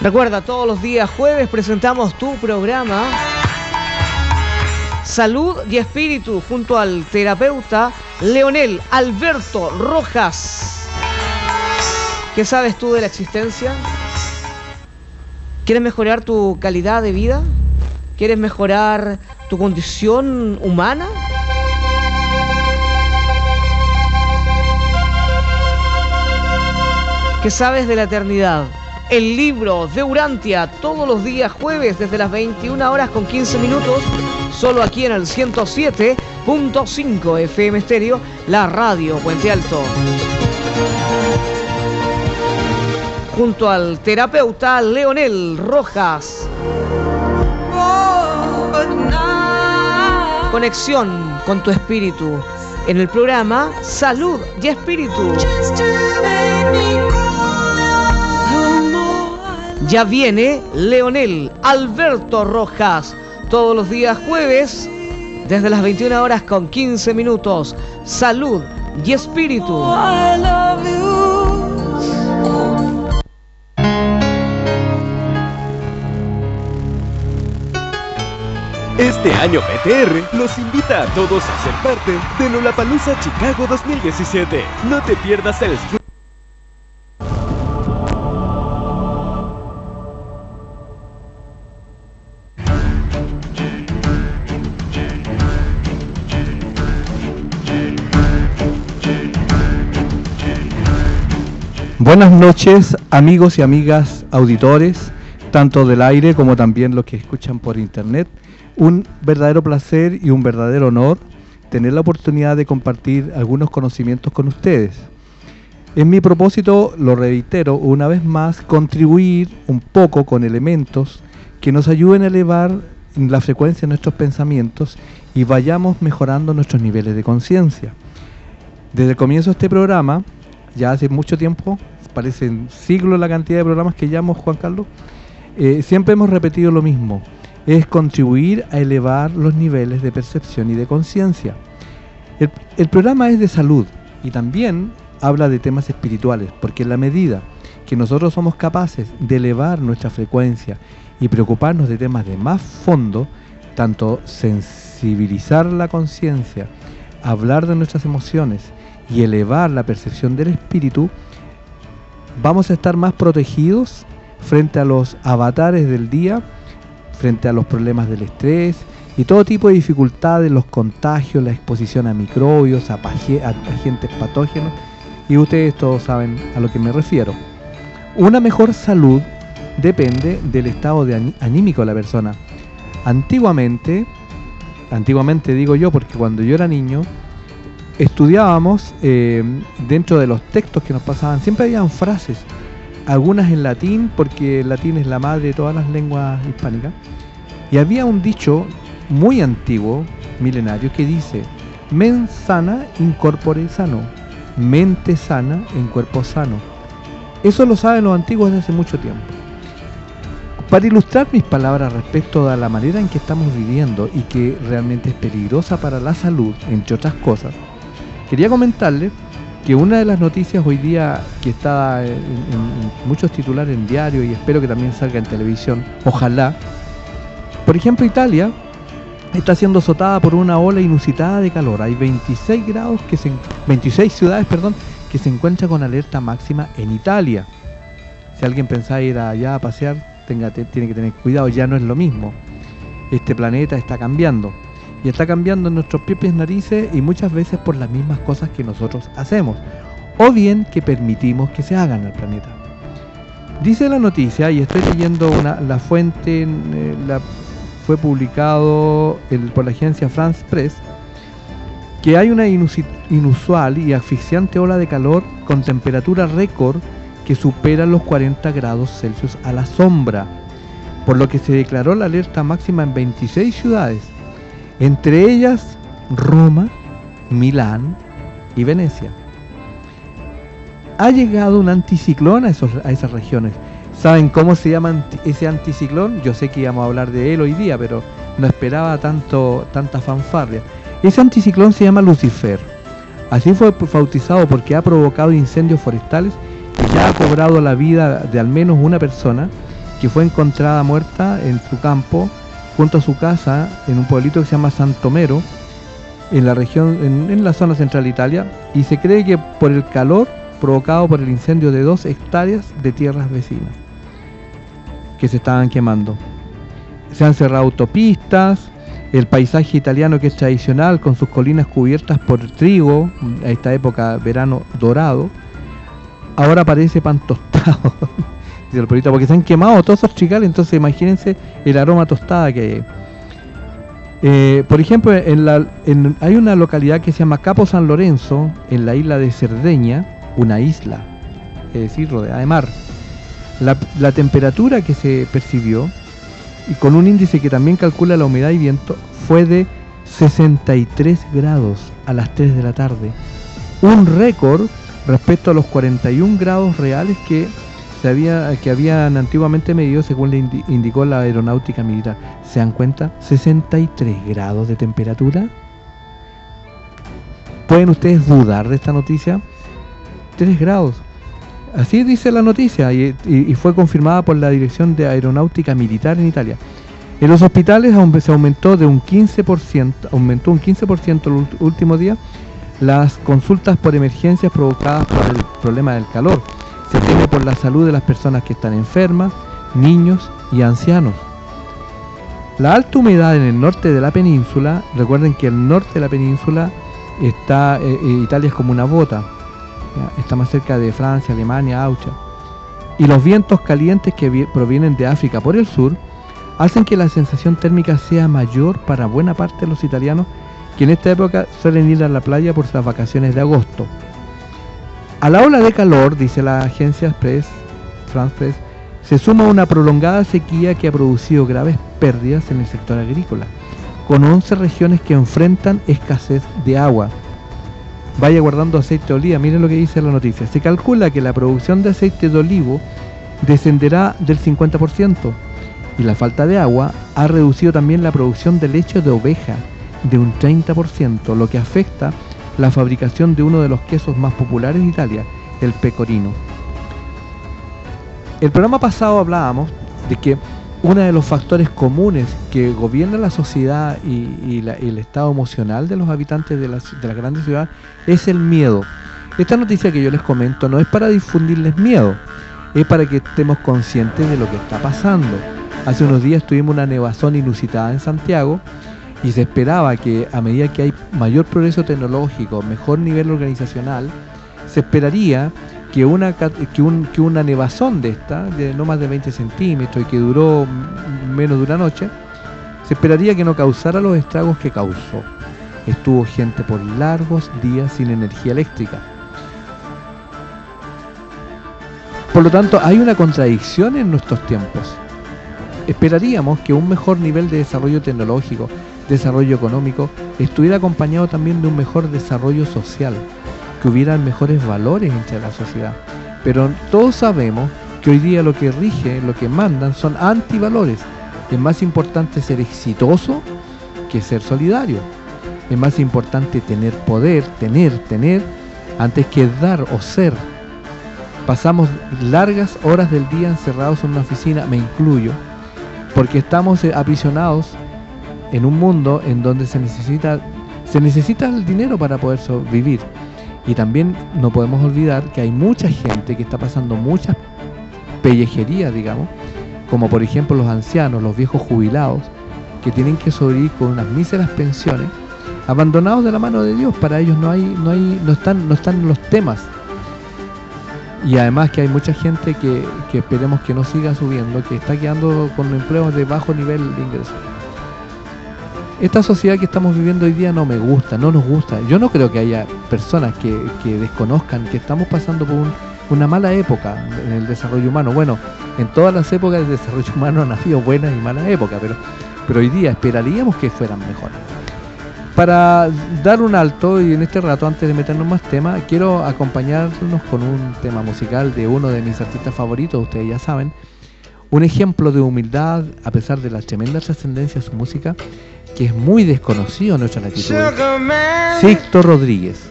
Recuerda, todos los días jueves presentamos tu programa Salud y Espíritu junto al terapeuta Leonel Alberto Rojas. ¿Qué sabes tú de la existencia? ¿Quieres mejorar tu calidad de vida? ¿Quieres mejorar tu condición humana? ¿Qué sabes de la eternidad? El libro de Urantia, todos los días jueves desde las 21 horas con 15 minutos, solo aquí en el 107.5 FM Estéreo, la radio Puente Alto. Junto al terapeuta Leonel Rojas. Conexión con tu espíritu en el programa Salud y Espíritu. Ya viene Leonel Alberto Rojas, todos los días jueves, desde las 21 horas con 15 minutos. Salud y espíritu. Este año PTR los invita a todos a ser parte de Lollapalooza Chicago 2017. No te pierdas el Buenas noches, amigos y amigas auditores, tanto del aire como también los que escuchan por internet. Un verdadero placer y un verdadero honor tener la oportunidad de compartir algunos conocimientos con ustedes. En mi propósito, lo reitero una vez más, contribuir un poco con elementos que nos ayuden a elevar la frecuencia de nuestros pensamientos y vayamos mejorando nuestros niveles de conciencia. Desde el comienzo de este programa, ya hace mucho tiempo, parecen siglos la cantidad de programas que llevamos, Juan Carlos, eh, siempre hemos repetido lo mismo, es contribuir a elevar los niveles de percepción y de conciencia. El, el programa es de salud y también habla de temas espirituales, porque en la medida que nosotros somos capaces de elevar nuestra frecuencia y preocuparnos de temas de más fondo, tanto sensibilizar la conciencia, hablar de nuestras emociones y elevar la percepción del espíritu, vamos a estar más protegidos frente a los avatares del día, frente a los problemas del estrés y todo tipo de dificultades, los contagios, la exposición a microbios, a, agentes patógenos, y ustedes todos saben a lo que me refiero. Una mejor salud depende del estado de anímico de la persona. Antiguamente, antiguamente digo yo porque cuando yo era niño, estudiábamos eh, dentro de los textos que nos pasaban, siempre habían frases, algunas en latín, porque el latín es la madre de todas las lenguas hispánicas, y había un dicho muy antiguo, milenario, que dice, men sana in corpore sano, mente sana en cuerpo sano. Eso lo saben los antiguos desde hace mucho tiempo. Para ilustrar mis palabras respecto a la manera en que estamos viviendo y que realmente es peligrosa para la salud, entre otras cosas, Quería comentarle que una de las noticias hoy día que está en, muchos titulares en diario y espero que también salga en televisión, ojalá, por ejemplo Italia está siendo azotada por una ola inusitada de calor. Hay 26 grados que se 26 ciudades, perdón, que se encuentran con alerta máxima en Italia. Si alguien pensaba ir allá a pasear, tiene que tener cuidado, ya no es lo mismo. Este planeta está cambiando y está cambiando nuestros propias narices y muchas veces por las mismas cosas que nosotros hacemos o bien que permitimos que se hagan al planeta. Dice la noticia, y estoy leyendo la fuente, eh, fue publicado por la agencia France Press, que hay una inusual y asfixiante ola de calor con temperatura récord que supera los 40 grados Celsius a la sombra, por lo que se declaró la alerta máxima en 26 ciudades entre ellas Roma, Milán y Venecia. Ha llegado un anticiclón a, esas regiones. ¿Saben cómo se llama ese anticiclón? Yo sé que íbamos a hablar de él hoy día, pero no esperaba tanto, tanta fanfarria. Ese anticiclón se llama Lucifer. Así fue bautizado porque ha provocado incendios forestales y ya ha cobrado la vida de al menos una persona que fue encontrada muerta en su campo junto a su casa en un pueblito que se llama Santomero, en la región, en, la zona central de Italia, y se cree que por el calor provocado por el incendio de dos hectáreas de tierras vecinas que se estaban quemando. Se han cerrado autopistas, el paisaje italiano que es tradicional con sus colinas cubiertas por trigo, a esta época verano dorado, ahora parece pan tostado. porque se han quemado todos esos chicales, entonces imagínense el aroma tostada que hay. Eh, por ejemplo, en hay una localidad que se llama Capo San Lorenzo, en la isla de Cerdeña, una isla, es decir, rodeada de mar. La, la temperatura que se percibió, y con un índice que también calcula la humedad y viento, fue de 63 grados a las 3 de la tarde. Un récord respecto a los 41 grados reales que se había, que habían antiguamente medido según le indicó la aeronáutica militar. ¿Se dan cuenta? 63 grados de temperatura. ¿Pueden ustedes dudar de esta noticia? 3 grados. Así dice la noticia y, fue confirmada por la Dirección de Aeronáutica Militar en Italia. En los hospitales se aumentó de un 15%, aumentó un 15% el último día las consultas por emergencias provocadas por el problema del calor se teme por la salud de las personas que están enfermas, niños y ancianos. La alta humedad en el norte de la península, recuerden que el norte de la península está, eh, eh, Italia es como una bota, está más cerca de Francia, Alemania, Austria, y los vientos calientes que provienen de África por el sur, hacen que la sensación térmica sea mayor para buena parte de los italianos que en esta época suelen ir a la playa por sus vacaciones de agosto. A la ola de calor, dice la agencia Press, France Press, se suma una prolongada sequía que ha producido graves pérdidas en el sector agrícola, con 11 regiones que enfrentan escasez de agua. Vaya guardando aceite de oliva, miren lo que dice la noticia. Se calcula que la producción de aceite de olivo descenderá del 50% y la falta de agua ha reducido también la producción de leche de oveja de un 30%, lo que afecta la fabricación de uno de los quesos más populares de Italia, el pecorino. El programa pasado hablábamos de que uno de los factores comunes que gobierna la sociedad y, el estado emocional de los habitantes de las, de las grandes ciudades es el miedo. Esta noticia que yo les comento no es para difundirles miedo, es para que estemos conscientes de lo que está pasando. Hace unos días tuvimos una nevazón inusitada en Santiago y se esperaba que a medida que hay mayor progreso tecnológico, mejor nivel organizacional, se esperaría que una, que, un, que una nevazón de esta, de no más de 20 centímetros y que duró menos de una noche, se esperaría que no causara los estragos que causó. Estuvo gente por largos días sin energía eléctrica. Por lo tanto, hay una contradicción en nuestros tiempos. Esperaríamos que un mejor nivel de desarrollo tecnológico, desarrollo económico estuviera acompañado también de un mejor desarrollo social, que hubieran mejores valores entre la sociedad. Pero todos sabemos que hoy día lo que rige, lo que mandan son antivalores. Es más importante ser exitoso que ser solidario. Es más importante tener poder, tener, tener, antes que dar o ser. Pasamos largas horas del día encerrados en una oficina, me incluyo, porque estamos aprisionados en un mundo en donde se necesita, se necesita el dinero para poder sobrevivir. Y también no podemos olvidar que hay mucha gente que está pasando muchas pellejerías, digamos, como por ejemplo los ancianos, los viejos jubilados, que tienen que sobrevivir con unas míseras pensiones, abandonados de la mano de Dios. Para ellos no hay, no hay, no están, no están los temas. Y además que hay mucha gente que, que esperemos que no siga subiendo, que está quedando con empleos de bajo nivel de ingreso esta sociedad que estamos viviendo hoy día no me gusta, no nos gusta. Yo no creo que haya personas que, desconozcan que estamos pasando por una mala época en el desarrollo humano. Bueno, en todas las épocas del desarrollo humano han habido buenas y malas épocas, pero, pero hoy día esperaríamos que fueran mejores. Para dar un alto y en este rato, antes de meternos más temas, quiero acompañarnos con un tema musical de uno de mis artistas favoritos, ustedes ya saben. Un ejemplo de humildad, a pesar de la tremenda trascendencia de su música, que es muy desconocido en nuestra latitud. Sixto Rodríguez.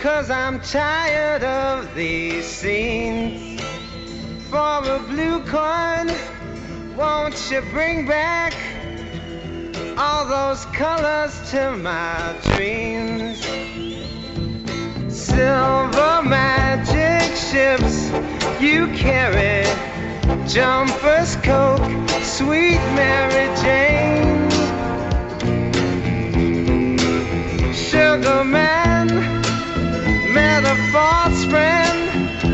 Cause I'm tired of these scenes. for a blue coin. Won't you bring back all those colors to my dreams? Silver magic ships you carry, jumpers, coke, sweet Mary Jane. Sugar man met a false friend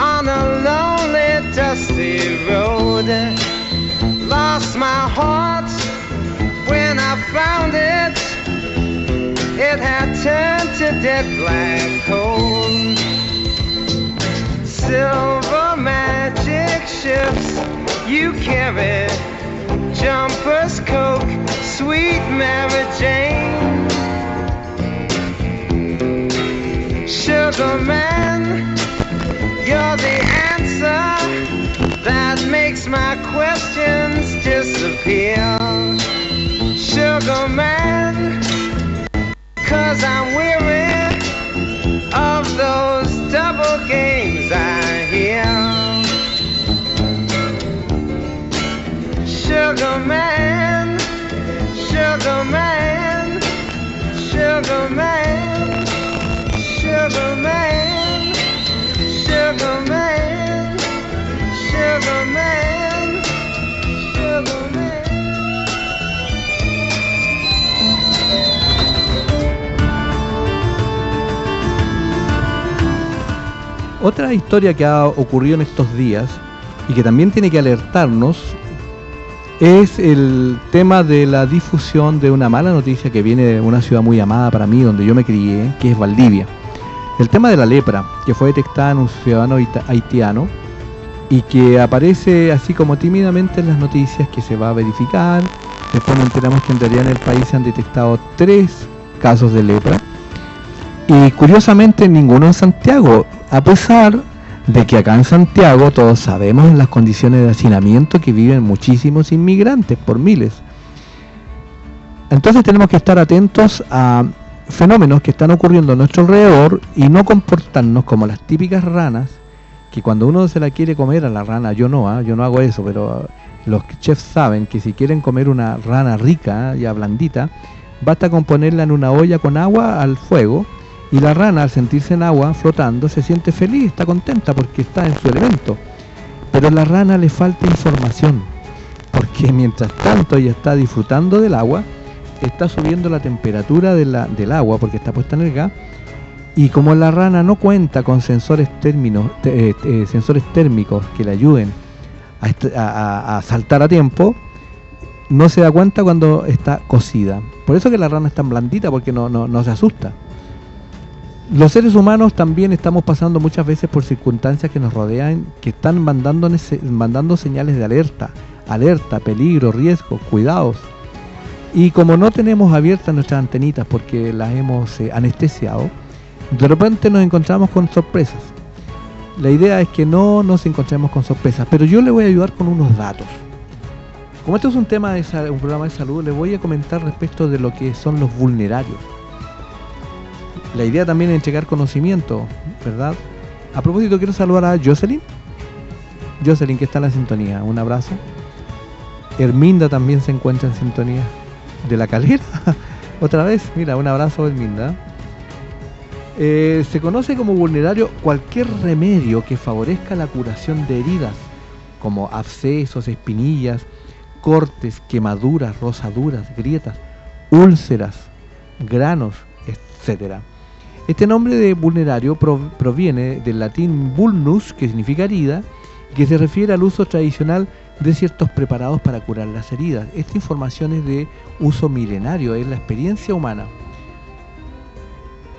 on a lonely, dusty road. Lost my heart when I found it. It had turned to dead black coal. Silver magic ships you carry, jumpers, coke, sweet Mary Jane. Sugar man, you're the answer that makes my questions disappear. Sugar man, cause I'm weary of those double games I Otra historia que ha ocurrido en estos días y que también tiene que alertarnos es el tema de la difusión de una mala noticia que viene de una ciudad muy amada para mí, donde yo me crié, que es Valdivia. El tema de la lepra, que fue detectada en un ciudadano haitiano y que aparece así como tímidamente en las noticias que se va a verificar. Después nos enteramos que en realidad en el país se han detectado tres casos de lepra y curiosamente ninguno en Santiago, a pesar de que acá en Santiago todos sabemos las condiciones de hacinamiento que viven muchísimos inmigrantes por miles. Entonces tenemos que estar atentos a fenómenos que están ocurriendo a nuestro alrededor y no comportarnos como las típicas ranas, que cuando uno se la quiere comer a la rana, yo no, ¿ah? yo no hago eso, pero ah, los chefs saben que si quieren comer una rana rica, ya blandita, basta con ponerla en una olla con agua al fuego y la rana al sentirse en agua flotando se siente feliz, está contenta porque está en su elemento. Pero a la rana le falta información, porque mientras tanto ella está disfrutando del agua, está subiendo la temperatura del agua porque está puesta en el gas y como la rana no cuenta con sensores, eh, eh, térmicos que le ayuden a, saltar a tiempo, no se da cuenta cuando está cocida. Por eso que la rana es tan blandita porque no se asusta. Los seres humanos también estamos pasando muchas veces por circunstancias que nos rodean, que están mandando, mandando señales de alerta, alerta, peligro, riesgo, cuidados. Y como no tenemos abiertas nuestras antenitas porque las hemos eh, anestesiado, de repente nos encontramos con sorpresas. La idea es que no nos encontremos con sorpresas, pero yo le voy a ayudar con unos datos. Como esto es un tema de un programa de salud, le voy a comentar respecto de lo que son los vulnerarios. La idea también es entregar conocimiento, ¿verdad? A propósito, quiero saludar a Jocelyn. Jocelyn, que está en la sintonía. Un abrazo. Herminda también se encuentra en sintonía. De la calera. Otra vez, mira, un abrazo, Herminda. Eh, se conoce como vulnerario cualquier remedio que favorezca la curación de heridas, como abscesos, espinillas, cortes, quemaduras, rosaduras, grietas, úlceras, granos, etcétera. Este nombre de vulnerario pro- proviene del latín vulnus, que significa herida, que se refiere al uso tradicional de ciertos preparados para curar las heridas. Esta información es de uso milenario, es la experiencia humana.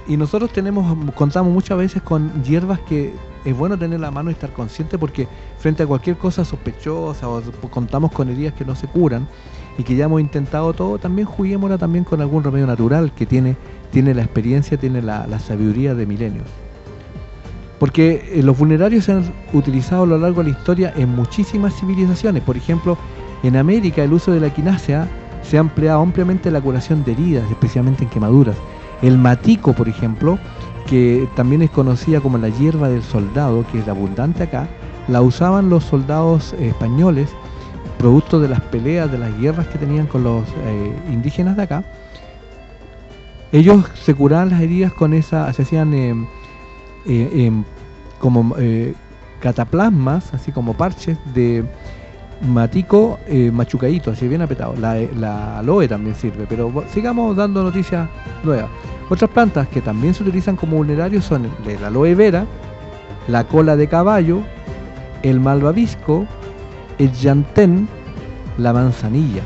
Y nosotros tenemos, contamos muchas veces con hierbas que es bueno tener la mano y estar consciente porque frente a cualquier cosa sospechosa o contamos con heridas que no se curan y que ya hemos intentado todo, también juguémosla también con algún remedio natural que tiene, tiene la experiencia, tiene la, sabiduría de milenios. Porque eh, los vulnerarios se han utilizado a lo largo de la historia en muchísimas civilizaciones. Por ejemplo, en América el uso de la quinacea se ha empleado ampliamente en la curación de heridas, especialmente en quemaduras. El matico, por ejemplo, que también es conocida como la hierba del soldado, que es abundante acá, la usaban los soldados españoles, producto de las peleas, de las guerras que tenían con los eh, indígenas de acá. Ellos se curaban las heridas con esa, se hacían eh, eh, em, como cataplasmas, así como parches de matico machucadito, así bien apretado. La, la aloe también sirve, pero sigamos dando noticias nuevas. Otras plantas que también se utilizan como vulnerarios son la aloe vera, la cola de caballo, el malvavisco, el llantén, la manzanilla.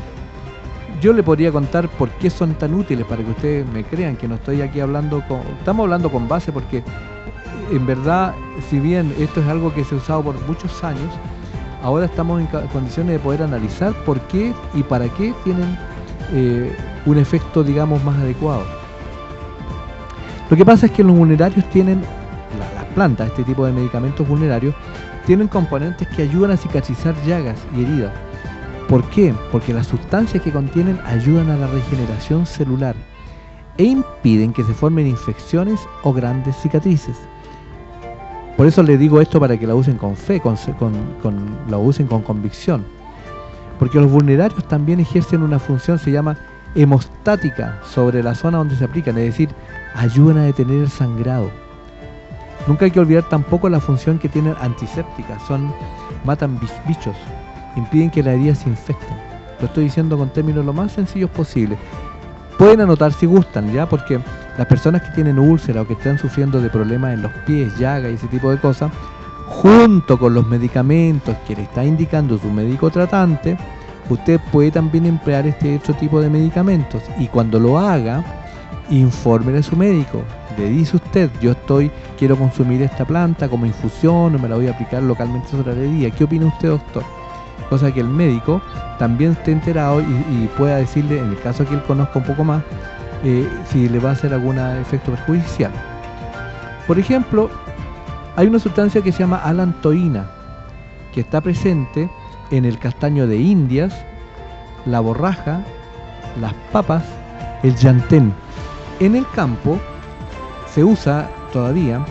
Yo le podría contar por qué son tan útiles para que ustedes me crean que no estoy aquí hablando con... Estamos hablando con base porque en verdad, si bien esto es algo que se ha usado por muchos años, ahora estamos en condiciones de poder analizar por qué y para qué tienen eh, un efecto, digamos, más adecuado. Lo que pasa es que los vulnerarios tienen, plantas, este tipo de medicamentos vulnerarios, tienen componentes que ayudan a cicatrizar llagas y heridas. ¿Por qué? Porque las sustancias que contienen ayudan a la regeneración celular e impiden que se formen infecciones o grandes cicatrices. Por eso les digo esto para que la usen con fe, con, con, con- la usen con convicción. Porque los vulnerarios también ejercen una función, se llama hemostática, sobre la zona donde se aplican, es decir, ayudan a detener el sangrado. Nunca hay que olvidar tampoco la función que tienen antisépticas, son matan bichos, impiden que las heridas se infecten. Lo estoy diciendo con términos lo más sencillos posible. Pueden anotar si gustan, ¿ya? Porque las personas que tienen úlcera o que están sufriendo de problemas en los pies, llagas y ese tipo de cosas, junto con los medicamentos que le está indicando su médico tratante, usted puede también emplear este otro tipo de medicamentos y cuando lo haga, infórmele a su médico. Le dice usted, yo estoy, quiero consumir esta planta como infusión o me la voy a aplicar localmente sobre la herida. ¿Qué opina usted, doctor? Cosa que el médico también esté enterado y, pueda decirle, en el caso que él conozca un poco más, eh, si le va a hacer algún efecto perjudicial. Por ejemplo, hay una sustancia que se llama alantoína, que está presente en el castaño de Indias, la borraja, las papas, el llantén. En el campo se usa todavía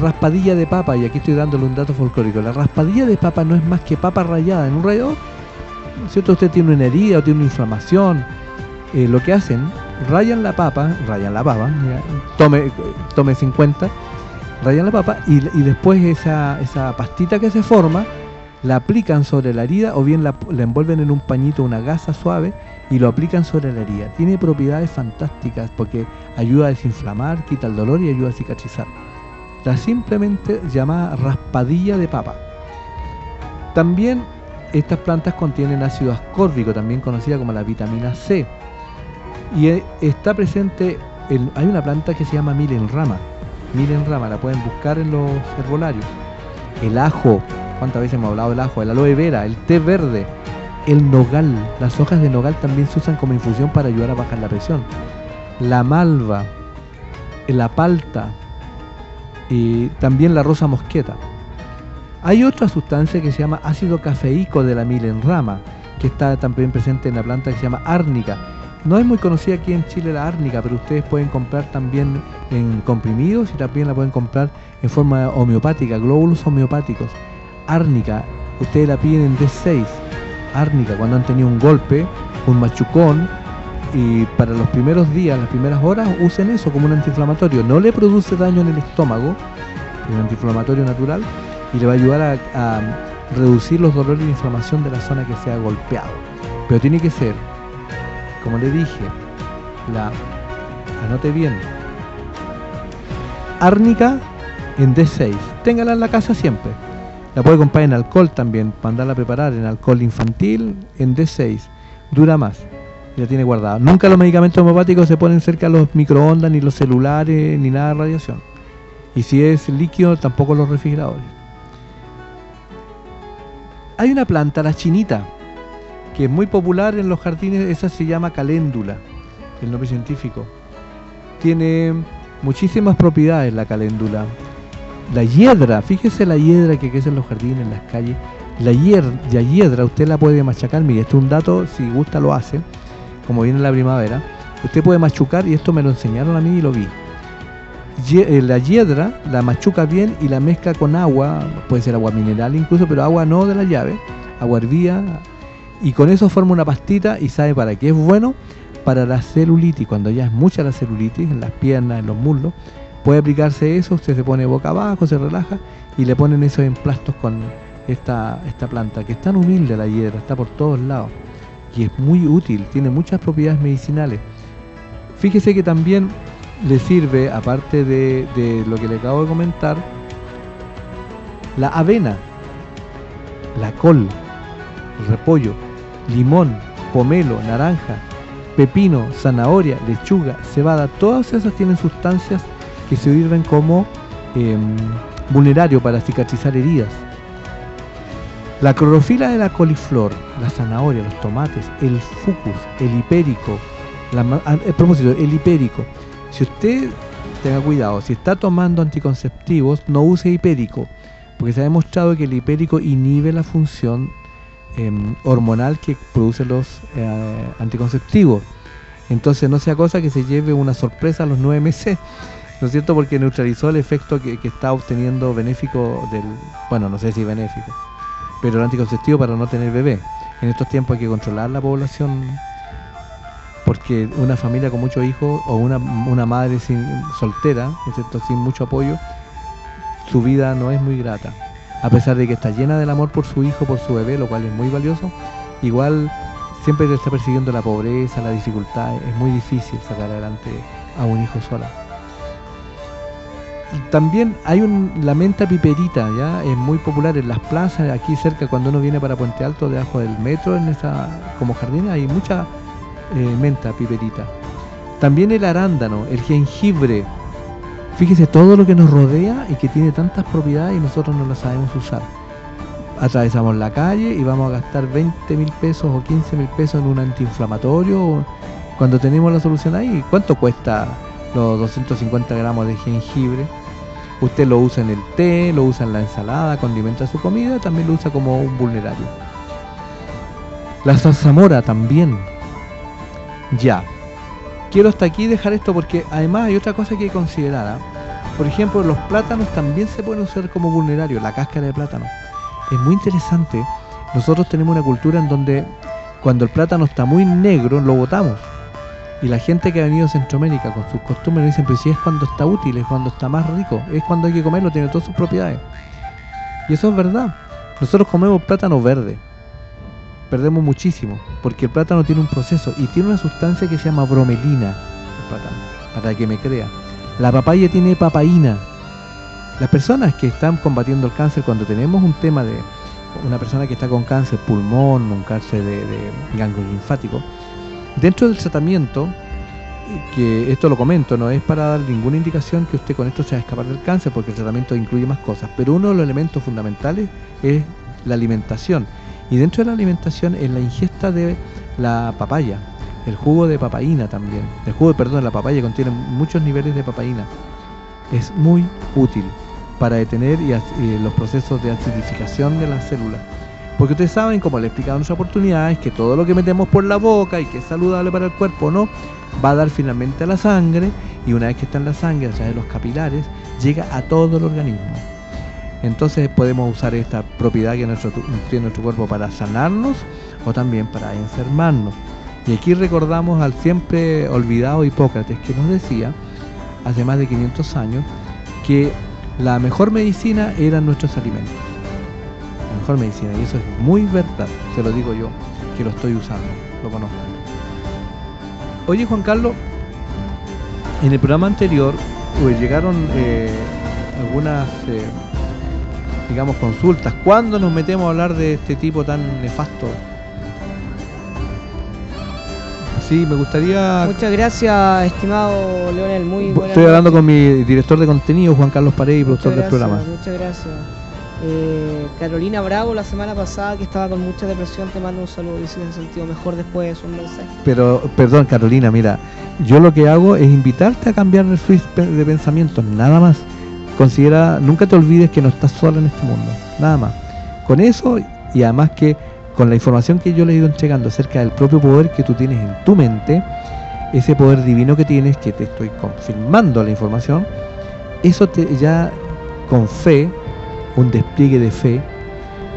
raspadilla de papa, y aquí estoy dándole un dato folclórico. La raspadilla de papa no es más que papa rallada en un rallador. ¿Cierto? Usted tiene una herida o tiene una inflamación. eh, lo que hacen, rayan la papa, rayan la papa, tome, tome 50, rayan la papa y, y después esa, esa pastita que se forma la aplican sobre la herida o bien la, envuelven en un pañito, una gasa suave y lo aplican sobre la herida. Tiene propiedades fantásticas porque ayuda a desinflamar, quita el dolor y ayuda a cicatrizar. La simplemente llamada raspadilla de papa. También estas plantas contienen ácido ascórbico, también conocida como la vitamina C. Y eh, está presente, en- hay una planta que se llama milenrama. Milenrama, la pueden buscar en los herbolarios. El ajo, ¿cuántas veces hemos hablado del ajo? El aloe vera, el té verde, el nogal. Las hojas de nogal también se usan como infusión para ayudar a bajar la presión. La malva, la palta, y también la rosa mosqueta. Hay otra sustancia que se llama ácido cafeíco de la milenrama, que está también presente en la planta que se llama árnica. No es muy conocida aquí en Chile la árnica, pero ustedes pueden comprar también en comprimidos y también la pueden comprar en forma homeopática, glóbulos homeopáticos. Árnica, ustedes la piden en D6. Árnica, cuando han tenido un golpe, un machucón, y para los primeros días, las primeras horas, usen eso como un antiinflamatorio. No le produce daño en el estómago, es un antiinflamatorio natural, y le va a ayudar a, a reducir los dolores y inflamación de la zona que se ha golpeado. Pero tiene que ser, como le dije, la anote bien, árnica en D6. Téngala en la casa siempre. La puede comprar en alcohol también, mandarla a preparar en alcohol infantil en D6. Dura más. Y la tiene guardada. Nunca los medicamentos homeopáticos se ponen cerca de los microondas, ni los celulares, ni nada de radiación. Y si es líquido, tampoco los refrigeradores. Hay una planta, la chinita, que es muy popular en los jardines, esa se llama caléndula, el nombre científico. Tiene muchísimas propiedades la caléndula. La hiedra, fíjese la hiedra que crece en los jardines, en las calles. La, la hiedra usted la puede machacar, mire, esto es un dato, si gusta lo hace, como viene la primavera. Usted puede machucar, y esto me lo enseñaron a mí y lo vi. eh, la hiedra, la machuca bien y la mezcla con agua, puede ser agua mineral incluso, pero agua no de la llave, agua hervía, y con eso forma una pastita y sabe para qué es bueno, para la celulitis, cuando ya es mucha la celulitis en las piernas, en los muslos, puede aplicarse eso, usted se pone boca abajo, se relaja y le ponen esos emplastos con esta, esta planta, que es tan humilde la hiedra, está por todos lados y es muy útil, tiene muchas propiedades medicinales. Fíjese que también le sirve, aparte de, de lo que le acabo de comentar, la avena, la col, el repollo, limón, pomelo, naranja, pepino, zanahoria, lechuga, cebada, todas esas tienen sustancias que sirven como em, vulnerario para cicatrizar heridas. La clorofila de la coliflor, la zanahoria, los tomates, el fucus, el hipérico, ah, a propósito, el hipérico. Si usted tenga cuidado, si está tomando anticonceptivos, no use hipérico, porque se ha demostrado que el hipérico inhibe la función em, hormonal que producen los eh, anticonceptivos. Entonces no sea cosa que se lleve una sorpresa a los nueve meses, ¿no es cierto? Porque neutralizó el efecto que, está obteniendo benéfico del, bueno, no sé si benéfico, pero el anticonceptivo para no tener bebé. En estos tiempos hay que controlar la población porque una familia con muchos hijos o una, una madre sin, soltera, ¿no es cierto? sin mucho apoyo, su vida no es muy grata. A pesar de que está llena del amor por su hijo, por su bebé, lo cual es muy valioso, igual siempre le está persiguiendo la pobreza, la dificultad. Es muy difícil sacar adelante a un hijo sola. También hay un, la menta piperita, ya es muy popular en las plazas, aquí cerca cuando uno viene para Puente Alto, debajo del metro, en esa como jardín, hay mucha eh, menta piperita. También el arándano, el jengibre. Fíjese todo lo que nos rodea y que tiene tantas propiedades y nosotros no las sabemos usar. Atravesamos la calle y vamos a gastar 20 mil pesos o 15 mil pesos en un antiinflamatorio cuando tenemos la solución ahí. ¿Cuánto cuesta los 250 gramos de jengibre? Usted lo usa en el té, lo usa en la ensalada, condimenta su comida, también lo usa como un vulnerario. La zarzamora también. Ya. Quiero hasta aquí dejar esto porque además hay otra cosa que hay considerar. ¿ah? Por ejemplo, los plátanos también se pueden usar como vulnerario, la cáscara de plátano. Es muy interesante. Nosotros tenemos una cultura en donde cuando el plátano está muy negro lo botamos. Y la gente que ha venido a Centroamérica con sus costumbres dicen, pero si es cuando está útil, es cuando está más rico, es cuando hay que comerlo, tiene todas sus propiedades. Y eso es verdad. Nosotros comemos plátano verde. Perdemos muchísimo, porque el plátano tiene un proceso y tiene una sustancia que se llama bromelina, el plátano, para que me crea. La papaya tiene papaína. Las personas que están combatiendo el cáncer, cuando tenemos un tema de una persona que está con cáncer pulmón, un cáncer de, de ganglio linfático, dentro del tratamiento, que esto lo comento, no es para dar ninguna indicación que usted con esto se va a escapar del cáncer, porque el tratamiento incluye más cosas, pero uno de los elementos fundamentales es la alimentación. Y dentro de la alimentación es la ingesta de la papaya, el jugo de papaína también. El jugo, perdón, la papaya contiene muchos niveles de papaína. Es muy útil para detener eh, los procesos de acidificación de las células. Porque ustedes saben, como le he explicado en otras oportunidades, que todo lo que metemos por la boca y que es saludable para el cuerpo o no, va a dar finalmente a la sangre y una vez que está en la sangre, a través de los capilares, llega a todo el organismo. Entonces podemos usar esta propiedad que nuestro, tiene nuestro cuerpo para sanarnos o también para enfermarnos. Y aquí recordamos al siempre olvidado Hipócrates que nos decía, hace más de 500 años, que la mejor medicina eran nuestros alimentos. Mejor medicina, y eso es muy verdad, se lo digo yo, que lo estoy usando, lo conozco. Oye Juan Carlos, en el programa anterior pues, llegaron eh, algunas, eh, digamos, consultas. ¿Cuándo nos metemos a hablar de este tipo tan nefasto? Sí, me gustaría... Muchas gracias, estimado Leonel. Muy Estoy hablando noche. con mi director de contenido, Juan Carlos Paredes, productor del programa. Muchas gracias. Eh, Carolina Bravo, la semana pasada, que estaba con mucha depresión, te mando un saludo y si has sentido mejor después, un mensaje. Pero, perdón, Carolina, mira, yo lo que hago es invitarte a cambiar el switch de pensamiento, nada más. Considera, nunca te olvides que no estás sola en este mundo, nada más. Con eso, y además que con la información que yo le he ido entregando acerca del propio poder que tú tienes en tu mente, ese poder divino que tienes, que te estoy confirmando la información, eso te, ya con fe, un despliegue de fe,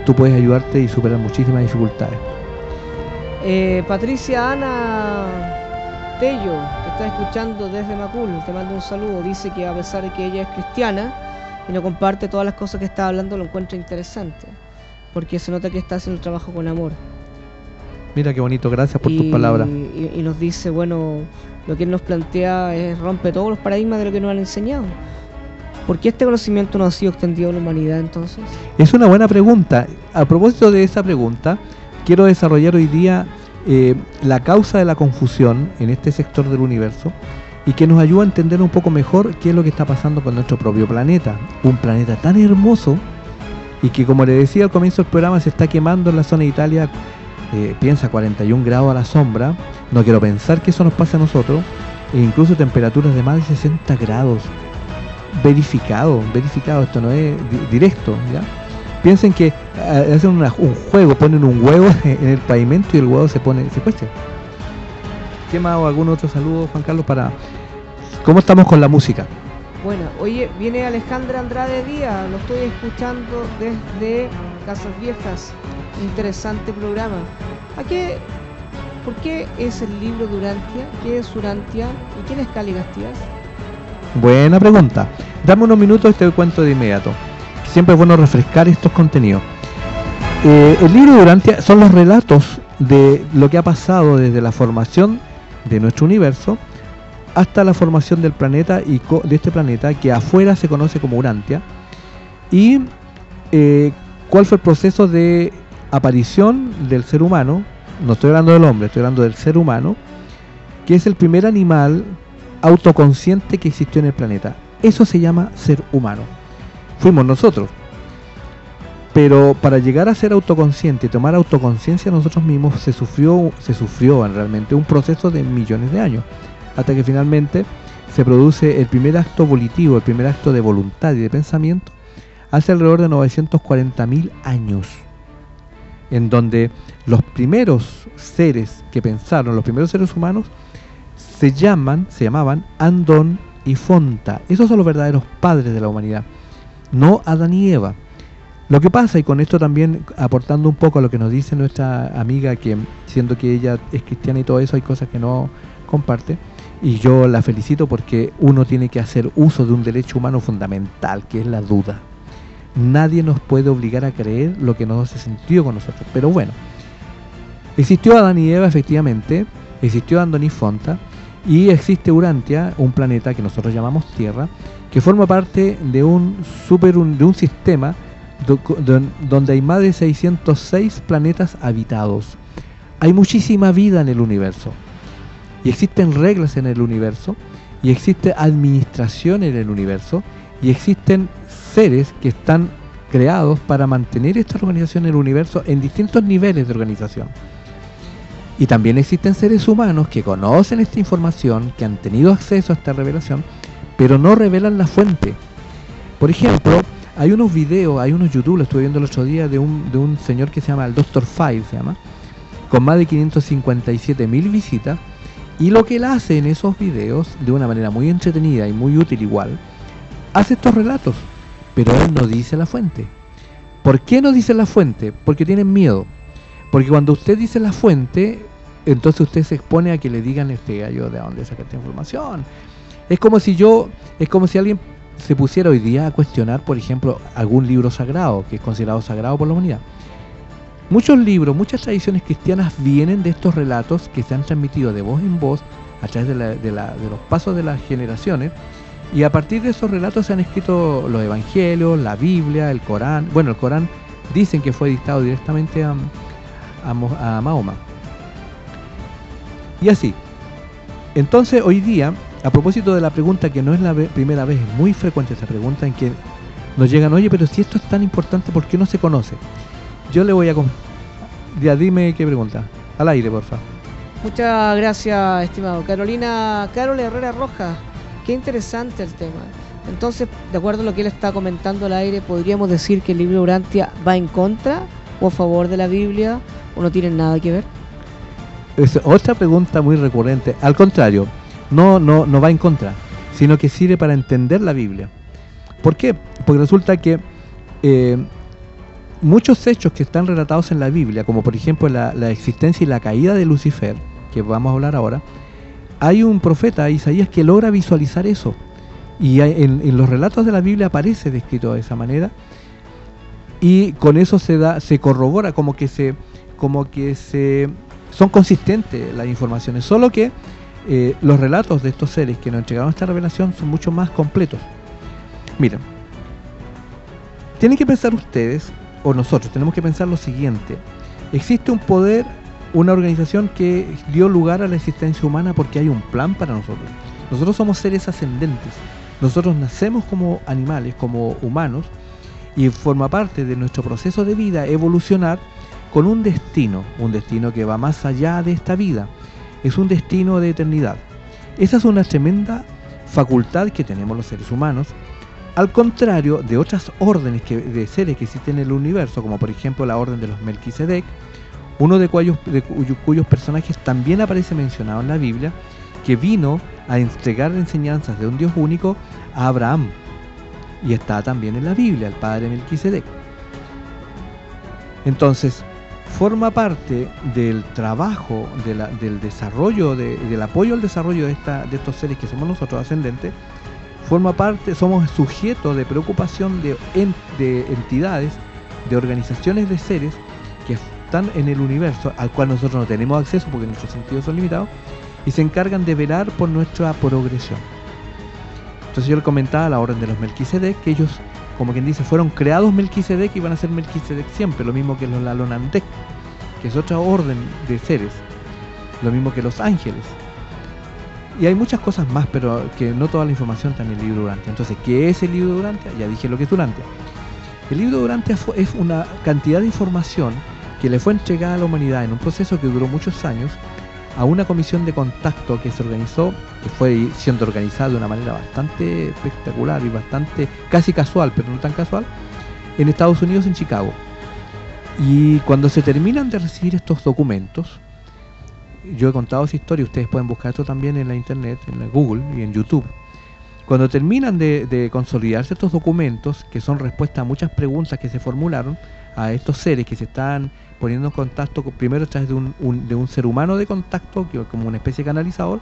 tú puedes ayudarte y superar muchísimas dificultades. Eh, Patricia Ana Tello, te está escuchando desde Macul, te mando un saludo. Dice que a pesar de que ella es cristiana y no comparte todas las cosas que está hablando, lo encuentra interesante. Porque se nota que está haciendo el trabajo con amor. Mira qué bonito, gracias por tus Y- palabras. Y, y nos dice, bueno, lo que él nos plantea es rompe todos los paradigmas de lo que nos han enseñado. ¿Por qué este conocimiento no ha sido extendido a la humanidad entonces? Es una buena pregunta. A propósito de esa pregunta, quiero desarrollar hoy día eh, la causa de la confusión en este sector del universo y que nos ayuda a entender un poco mejor qué es lo que está pasando con nuestro propio planeta. Un planeta tan hermoso y que, como le decía al comienzo del programa, se está quemando en la zona de Italia, eh, piensa 41 grados a la sombra. No quiero pensar que eso nos pase a nosotros, e incluso temperaturas de más de 60 grados. Verificado, verificado, esto no es di- directo, ¿ya? Piensen que eh, hacen una- un juego, ponen un huevo en el pavimento y el huevo se pone, se. ¿Qué más o algún otro saludo, Juan Carlos, para cómo estamos con la música? Bueno, oye, viene Alejandra Andrade Díaz, lo estoy escuchando desde Casas Viejas. Interesante programa. ¿A qué? ¿Por qué es el libro de Urantia? ¿Qué es Urantia? ¿Y quién es Cali Gastías? Buena pregunta. Dame unos minutos y te cuento de inmediato. Siempre es bueno refrescar estos contenidos. Eh, el libro de Urantia son los relatos de lo que ha pasado desde la formación de nuestro universo hasta la formación del planeta y de este planeta que afuera se conoce como Urantia y eh, cuál fue el proceso de aparición del ser humano no estoy hablando del hombre, estoy hablando del ser humano que es el primer animal autoconsciente que existió en el planeta. Eso se llama ser humano. Fuimos nosotros. Pero para llegar a ser autoconsciente y tomar autoconciencia nosotros mismos se sufrió se sufrió en realmente un proceso de millones de años. Hasta que finalmente se produce el primer acto volitivo, el primer acto de voluntad y de pensamiento hace alrededor de 940.000 años en donde los primeros seres que pensaron, los primeros seres humanos se llaman, se llamaban Andón y Fonta. Esos son los verdaderos padres de la humanidad, no Adán y Eva. Lo que pasa, y con esto también aportando un poco a lo que nos dice nuestra amiga, que siendo que ella es cristiana y todo eso, hay cosas que no comparte, y yo la felicito porque uno tiene que hacer uso de un derecho humano fundamental, que es la duda. Nadie nos puede obligar a creer lo que no hace sentido con nosotros. Pero bueno, existió Adán y Eva efectivamente, existió Andón y Fonta, y existe Urantia, un planeta que nosotros llamamos Tierra, que forma parte de un super de un sistema do- don- donde hay más de 606 planetas habitados. Hay muchísima vida en el universo. Y existen reglas en el universo, y existe administración en el universo, y existen seres que están creados para mantener esta organización en el universo en distintos niveles de organización. Y también existen seres humanos que conocen esta información, que han tenido acceso a esta revelación, pero no revelan la fuente. Por ejemplo, hay unos videos, hay unos YouTube, lo estuve viendo el otro día, de un, de un señor que se llama el Dr. Five, se llama, con más de 557 mil visitas, y lo que él hace en esos videos, de una manera muy entretenida y muy útil igual, hace estos relatos, pero él no dice la fuente. ¿Por qué no dice la fuente? Porque tienen miedo. Porque cuando usted dice la fuente, entonces usted se expone a que le digan este gallo de dónde saca esta información. Es como si yo, es como si alguien se pusiera hoy día a cuestionar, por ejemplo, algún libro sagrado, que es considerado sagrado por la humanidad. Muchos libros, muchas tradiciones cristianas vienen de estos relatos que se han transmitido de voz en voz a través de, la- los pasos de las generaciones y a partir de esos relatos se han escrito los evangelios, la Biblia, el Corán. Bueno, el Corán dicen que fue dictado directamente a, a a Mahoma. Y así. Entonces, hoy día, a propósito de la pregunta que no es la primera vez, es muy frecuente esta pregunta en que nos llegan, oye, pero si esto es tan importante, ¿por qué no se conoce? Yo le voy a... Ya, dime qué pregunta. Al aire, por favor. Muchas gracias, estimado. Carolina, Carol Herrera Rojas, qué interesante el tema. Entonces, de acuerdo a lo que él está comentando al aire, podríamos decir que el libro Urantia va en contra o a favor de la Biblia o no tienen nada que ver. Otra pregunta muy recurrente. Al contrario, no, no, no va en contra, sino que sirve para entender la Biblia. ¿Por qué? Porque resulta que eh, muchos hechos que están relatados en la Biblia, como por ejemplo la, existencia y la caída de Lucifer, que vamos a hablar ahora, hay un profeta, Isaías, que logra visualizar eso. Y en, en los relatos de la Biblia aparece descrito de esa manera. Y con eso se da, se corrobora, como que se, como que se son consistentes las informaciones. Solo que eh, los relatos de estos seres que nos entregaron esta revelación son mucho más completos. Miren, tienen que pensar ustedes, o nosotros, tenemos que pensar lo siguiente. Existe un poder, una organización que dio lugar a la existencia humana porque hay un plan para nosotros. Nosotros somos seres ascendentes. Nosotros nacemos como animales, como humanos, y forma parte de nuestro proceso de vida evolucionar con un destino, un destino que va más allá de esta vida. Es un destino de eternidad. Esa es una tremenda facultad que tenemos los seres humanos, al contrario de otras órdenes que, de seres que existen en el universo, como por ejemplo la orden de los Melquisedec, uno de cuyos, de cuyo- cuyos personajes también aparece mencionado en la Biblia, que vino a entregar enseñanzas de un Dios único a Abraham. Y está también en la Biblia, el padre Melquisedec. Entonces, forma parte del trabajo, del desarrollo, de- del apoyo al desarrollo de, esta, de estos seres que somos nosotros ascendentes, forma parte, somos sujetos de preocupación de entidades, de organizaciones de seres que están en el universo, al cual nosotros no tenemos acceso porque nuestros sentidos son limitados, y se encargan de velar por nuestra progresión. Entonces yo le comentaba a la orden de los Melquisedec que ellos, como quien dice, fueron creados Melquisedec y van a ser Melquisedec siempre, lo mismo que los Lalonantec, que es otra orden de seres, lo mismo que los ángeles. Y hay muchas cosas más, pero que no toda la información está en el libro Durante. Entonces, ¿qué es el libro Durante? Ya dije lo que es Durante. El libro Durante es una cantidad de información que le fue entregada a la humanidad en un proceso que duró muchos años a una comisión de contacto que se organizó, que fue siendo organizada de una manera bastante espectacular y bastante casi casual, pero no tan casual, en Estados Unidos, en Chicago. Y cuando se terminan de recibir estos documentos, yo he contado esa historia, ustedes pueden buscar esto también en la internet, en la Google y en YouTube. Cuando terminan de, de consolidarse estos documentos, que son respuesta a muchas preguntas que se formularon a estos seres que se están poniendo en contacto con- primero a través de un, un- de un ser humano de contacto, que, como una especie de canalizador,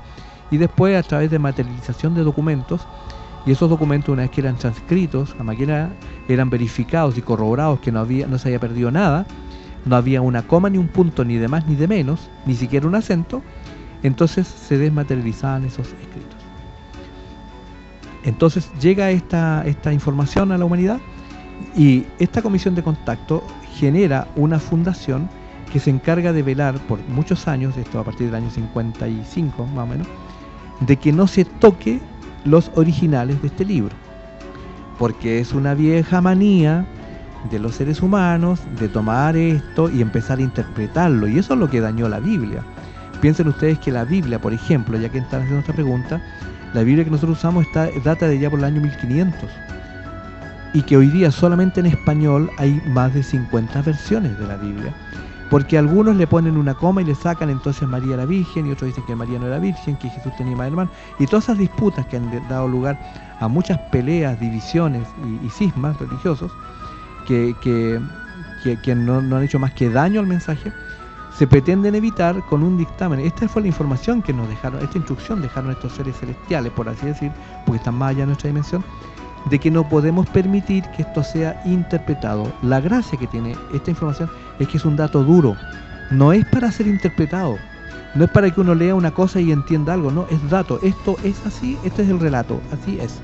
y después a través de materialización de documentos, y esos documentos una vez que eran transcritos a máquina eran verificados y corroborados que no había no se había perdido nada no había una coma ni un punto ni de más ni de menos ni siquiera un acento entonces se desmaterializaban esos escritos. Entonces llega esta, esta información a la humanidad y esta comisión de contacto genera una fundación que se encarga de velar por muchos años, esto a partir del año 55 más o menos, de que no se toque los originales de este libro. Porque es una vieja manía de los seres humanos de tomar esto y empezar a interpretarlo. Y eso es lo que dañó la Biblia. Piensen ustedes que la Biblia, por ejemplo, ya que están haciendo esta pregunta, la Biblia que nosotros usamos está, data de ya por el año 1500. Y que hoy día solamente en español hay más de 50 versiones de la Biblia. Porque algunos le ponen una coma y le sacan entonces María la Virgen y otros dicen que María no era virgen, que Jesús tenía más hermanos. Y todas esas disputas que han dado lugar a muchas peleas, divisiones y, cismas religiosos que, que, que- que no, no han hecho más que daño al mensaje, se pretenden evitar con un dictamen. Esta fue la información que nos dejaron, esta instrucción dejaron estos seres celestiales, por así decir, porque están más allá de nuestra dimensión, de que no podemos permitir que esto sea interpretado. La gracia que tiene esta información es que es un dato duro, no es para ser interpretado, no es para que uno lea una cosa y entienda algo, no, es dato, esto es así, este es el relato, así es.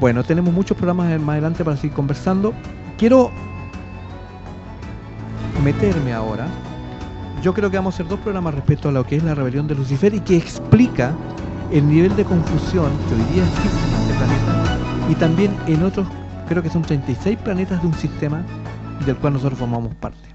Bueno, tenemos muchos programas más adelante para seguir conversando. Quiero meterme ahora. Yo creo que vamos a hacer dos programas respecto a lo que es la rebelión de Lucifer y que explica el nivel de confusión que hoy día existe en este planeta y también en otros, creo que son 36 planetas de un sistema del cual nosotros formamos parte.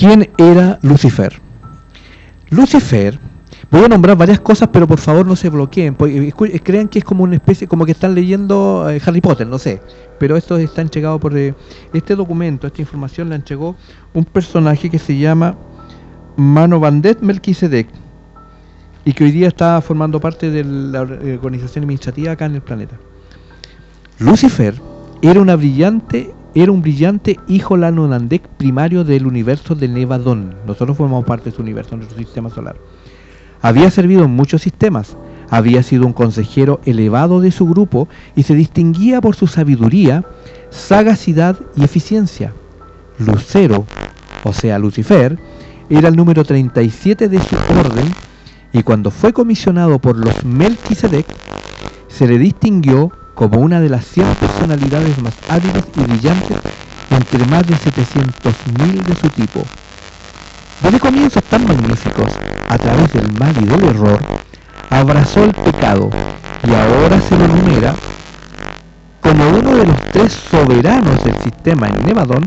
¿Quién era Lucifer? Lucifer, voy a nombrar varias cosas, pero por favor no se bloqueen, porque crean que es como una especie, como que están leyendo eh, Harry Potter, no sé. Pero esto está entregado por eh, este documento, esta información la entregó un personaje que se llama Mano Bandet Melquisedec y que hoy día está formando parte de la organización administrativa acá en el planeta. Lucifer era una brillante era un brillante hijo Lanonandek primario del universo de Nevadón. Nosotros formamos parte de su universo, nuestro sistema solar. Había servido en muchos sistemas, había sido un consejero elevado de su grupo y se distinguía por su sabiduría, sagacidad y eficiencia. Lucero, o sea Lucifer, era el número 37 de su orden y cuando fue comisionado por los Melquisedec, se le distinguió como una de las 100 personalidades más hábiles y brillantes entre más de 700.000 de su tipo. Desde comienzos tan magníficos, a través del mal y del error, abrazó el pecado y ahora se le enumera como uno de los tres soberanos del sistema en Nevadón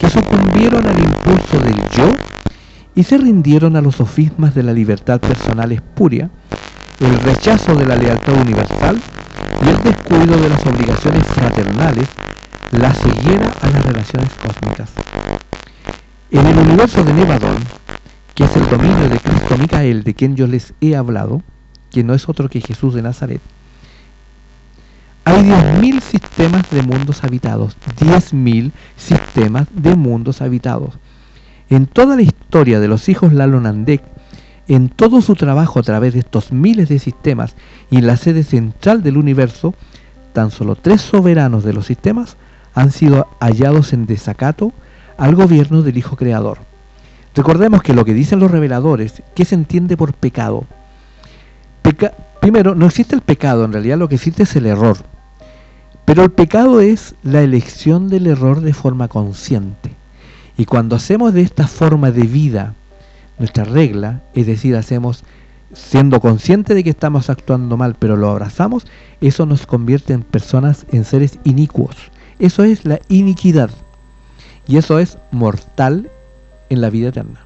que sucumbieron al impulso del yo y se rindieron a los sofismas de la libertad personal espuria, el rechazo de la lealtad universal y el descuido de las obligaciones fraternales, la ceguera a las relaciones cósmicas. En el universo de Nevadón, que es el dominio de Cristo Micael de quien yo les he hablado, que no es otro que Jesús de Nazaret, hay 10.000 sistemas de mundos habitados, 10.000 sistemas de mundos habitados. En toda la historia de los hijos Lalonandek, en todo su trabajo a través de estos miles de sistemas y en la sede central del universo, tan solo tres soberanos de los sistemas han sido hallados en desacato al gobierno del Hijo Creador. Recordemos que lo que dicen los reveladores, ¿qué se entiende por pecado? Primero, no existe el pecado, en realidad lo que existe es el error. Pero el pecado es la elección del error de forma consciente. Y cuando hacemos de esta forma de vida nuestra regla, es decir, hacemos siendo conscientes de que estamos actuando mal, pero lo abrazamos, eso nos convierte en personas, en seres inicuos. Eso es la iniquidad. Y eso es mortal en la vida eterna.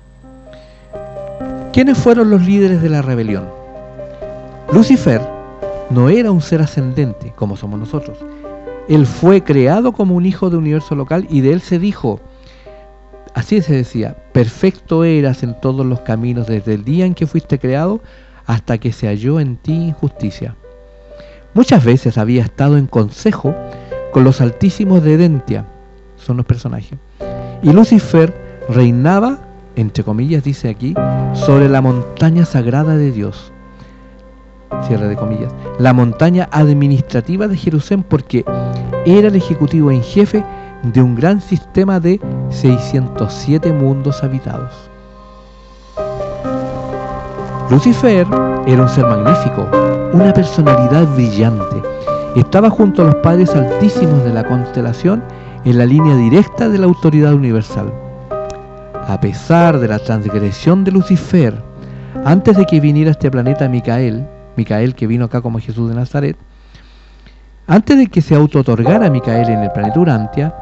¿Quiénes fueron los líderes de la rebelión? Lucifer no era un ser ascendente como somos nosotros. Él fue creado como un hijo de universo local y de él se dijo, Así se decía, perfecto eras en todos los caminos desde el día en que fuiste creado hasta que se halló en ti injusticia. Muchas veces había estado en consejo con los altísimos de Edentia, son los personajes, y Lucifer reinaba, entre comillas dice aquí, sobre la montaña sagrada de Dios. Cierre de comillas. La montaña administrativa de Jerusalén porque era el ejecutivo en jefe de un gran sistema de 607 mundos habitados. Lucifer era un ser magnífico, una personalidad brillante. Estaba junto a los padres altísimos de la constelación en la línea directa de la autoridad universal. A pesar de la transgresión de Lucifer, antes de que viniera a este planeta Micael, Micael que vino acá como Jesús de Nazaret, antes de que se auto-otorgara Micael en el planeta Urantia,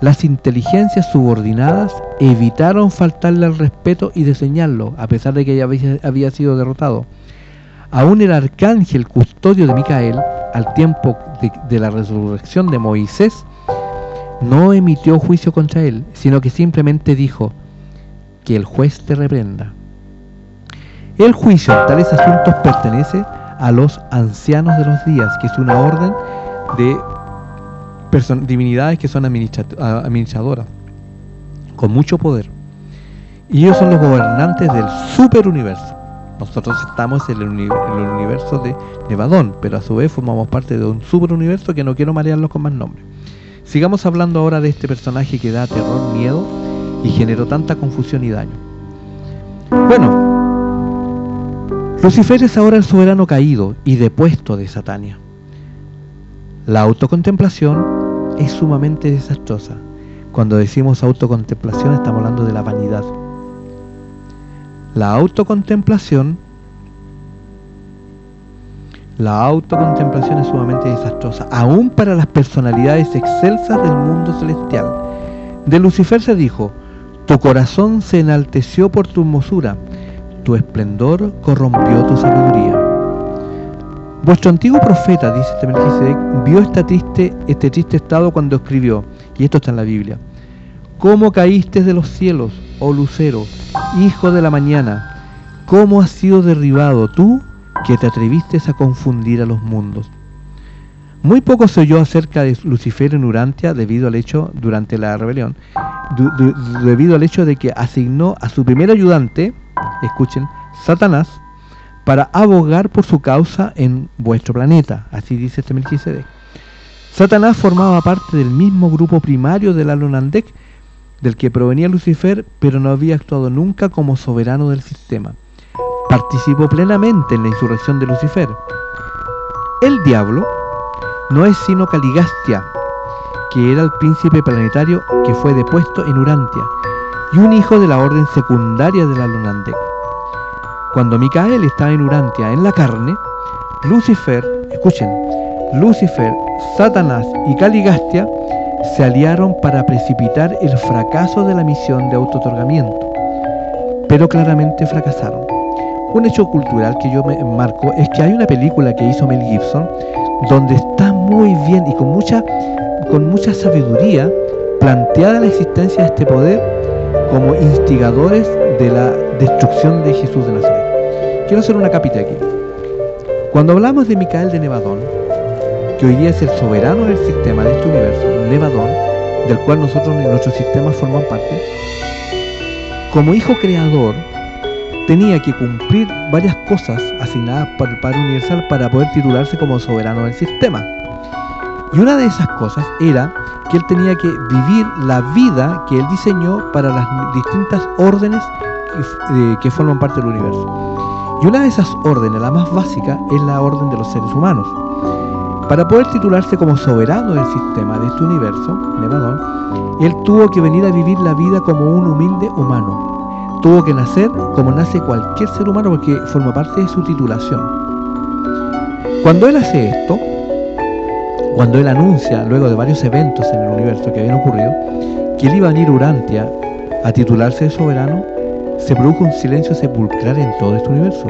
las inteligencias subordinadas evitaron faltarle al respeto y diseñarlo, a pesar de que ya había sido derrotado. Aún el arcángel custodio de Micael, al tiempo de, de la resurrección de Moisés, no emitió juicio contra él, sino que simplemente dijo que el juez te reprenda. El juicio en tales asuntos pertenece a los ancianos de los días, que es una orden de divinidades que son administradoras, con mucho poder. Y ellos son los gobernantes del superuniverso. Nosotros estamos en el, universo de Nevadón, pero a su vez formamos parte de un superuniverso que no quiero marearlo con más nombres. Sigamos hablando ahora de este personaje que da terror, miedo y generó tanta confusión y daño. Bueno, Lucifer es ahora el soberano caído y depuesto de Satania. La autocontemplación es sumamente desastrosa. Cuando decimos autocontemplación estamos hablando de la vanidad. La autocontemplación la autocontemplación es sumamente desastrosa, aún para las personalidades excelsas del mundo celestial. De Lucifer se dijo, Tu corazón se enalteció por tu hermosura, tu esplendor corrompió tu sabiduría. Vuestro antiguo profeta, dice este Melquisedec, vio triste, este triste estado cuando escribió, y esto está en la Biblia, ¿Cómo caíste de los cielos, oh lucero, hijo de la mañana? ¿Cómo has sido derribado tú que te atreviste a confundir a los mundos? Muy poco se oyó acerca de Lucifer en Urantia debido al hecho, durante la rebelión, debido al hecho de que asignó a su primer ayudante, escuchen, Satanás, para abogar por su causa en vuestro planeta. Así dice este Melquisedec. Satanás formaba parte del mismo grupo primario del Alunandek del que provenía Lucifer, pero no había actuado nunca como soberano del sistema. Participó plenamente en la insurrección de Lucifer. El diablo no es sino Caligastia, que era el príncipe planetario que fue depuesto en Urantia, y un hijo de la orden secundaria de la Lunandek. Cuando Micael estaba en Urantia en la carne, Lucifer, escuchen, Lucifer, Satanás y Caligastia se aliaron para precipitar el fracaso de la misión de autotorgamiento, pero claramente fracasaron. Un hecho cultural que yo me marco es que hay una película que hizo Mel Gibson donde está muy bien y con mucha, con mucha sabiduría planteada la existencia de este poder como instigadores de la destrucción de Jesús de Nazaret. Quiero hacer una capita aquí. Cuando hablamos de Micael de Nevadón, que hoy día es el soberano del sistema de este universo, Nevadón, del cual nosotros en nuestro sistema forman parte, como hijo creador, tenía que cumplir varias cosas asignadas por el Padre Universal para poder titularse como soberano del sistema. Y una de esas cosas era que él tenía que vivir la vida que él diseñó para las distintas órdenes que, eh, que forman parte del universo. Y una de esas órdenes, la más básica, es la orden de los seres humanos. Para poder titularse como soberano del sistema de este universo, Nevadón, él tuvo que venir a vivir la vida como un humilde humano. Tuvo que nacer como nace cualquier ser humano porque forma parte de su titulación. Cuando él hace esto, cuando él anuncia, luego de varios eventos en el universo que habían ocurrido, que él iba a venir Urantia a titularse de soberano, se produjo un silencio sepulcral en todo este universo.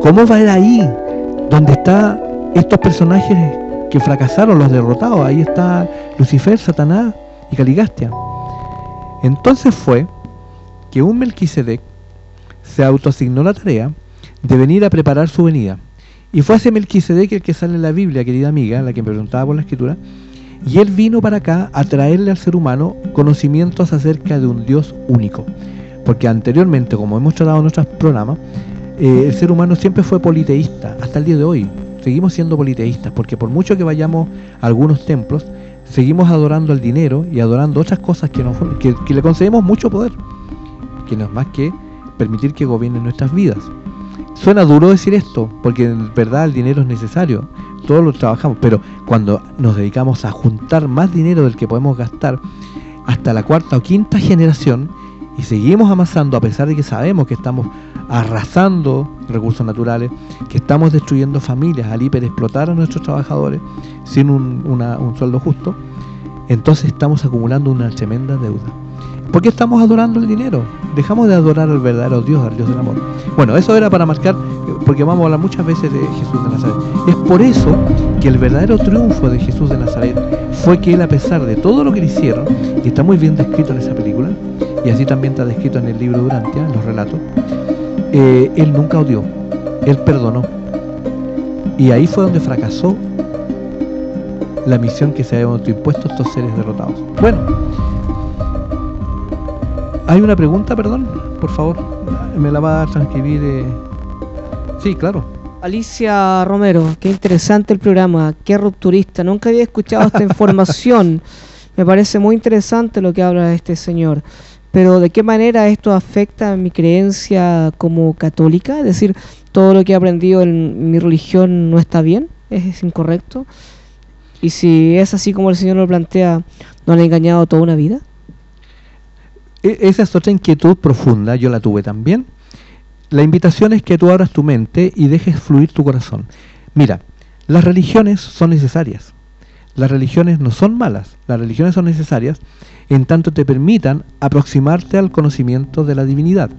¿Cómo va a ir ahí, donde están estos personajes que fracasaron, los derrotados. Ahí está Lucifer, Satanás y Caligastia. Entonces fue que un Melquisedec se autoasignó la tarea de venir a preparar su venida. Y fue ese Melquisedec el que sale en la Biblia, querida amiga, la que me preguntaba por la escritura. Y él vino para acá a traerle al ser humano conocimientos acerca de un Dios único. Porque anteriormente, como hemos tratado en nuestros programas, eh, el ser humano siempre fue politeísta, hasta el día de hoy seguimos siendo politeístas, porque por mucho que vayamos a algunos templos, seguimos adorando el dinero y adorando otras cosas que, nos, que, le concedemos mucho poder, que no es más que permitir que gobiernen nuestras vidas. Suena duro decir esto, porque en verdad el dinero es necesario, todos lo trabajamos, pero cuando nos dedicamos a juntar más dinero del que podemos gastar hasta la cuarta o quinta generación y seguimos amasando a pesar de que sabemos que estamos arrasando recursos naturales, que estamos destruyendo familias al hiperexplotar a nuestros trabajadores sin un, un sueldo justo, entonces estamos acumulando una tremenda deuda. ¿Por qué estamos adorando el dinero? Dejamos de adorar al verdadero Dios, al Dios del amor. Bueno, eso era para marcar, porque vamos a hablar muchas veces de Jesús de Nazaret. Es por eso que el verdadero triunfo de Jesús de Nazaret fue que él, a pesar de todo lo que le hicieron, y está muy bien descrito en esa película, y así también está descrito en el libro Durantia, en los relatos, eh, él nunca odió, él perdonó. Y ahí fue donde fracasó la misión que se habían autoimpuesto estos seres derrotados. Bueno, hay una pregunta, perdón, por favor, me la va a transcribir. Eh. Sí, claro. Alicia Romero, qué interesante el programa, qué rupturista, nunca había escuchado esta información. Me parece muy interesante lo que habla este señor pero ¿de qué manera esto afecta mi creencia como católica? Es decir, todo lo que he aprendido en mi religión no está bien, es, incorrecto. Y si es así como el Señor lo plantea, ¿no le ha engañado toda una vida? E, esa es otra inquietud profunda, yo la tuve también. La invitación es que tú abras tu mente y dejes fluir tu corazón. Mira, las religiones son necesarias. las religiones no son malas, las religiones son necesarias en tanto te permitan aproximarte al conocimiento de la divinidad.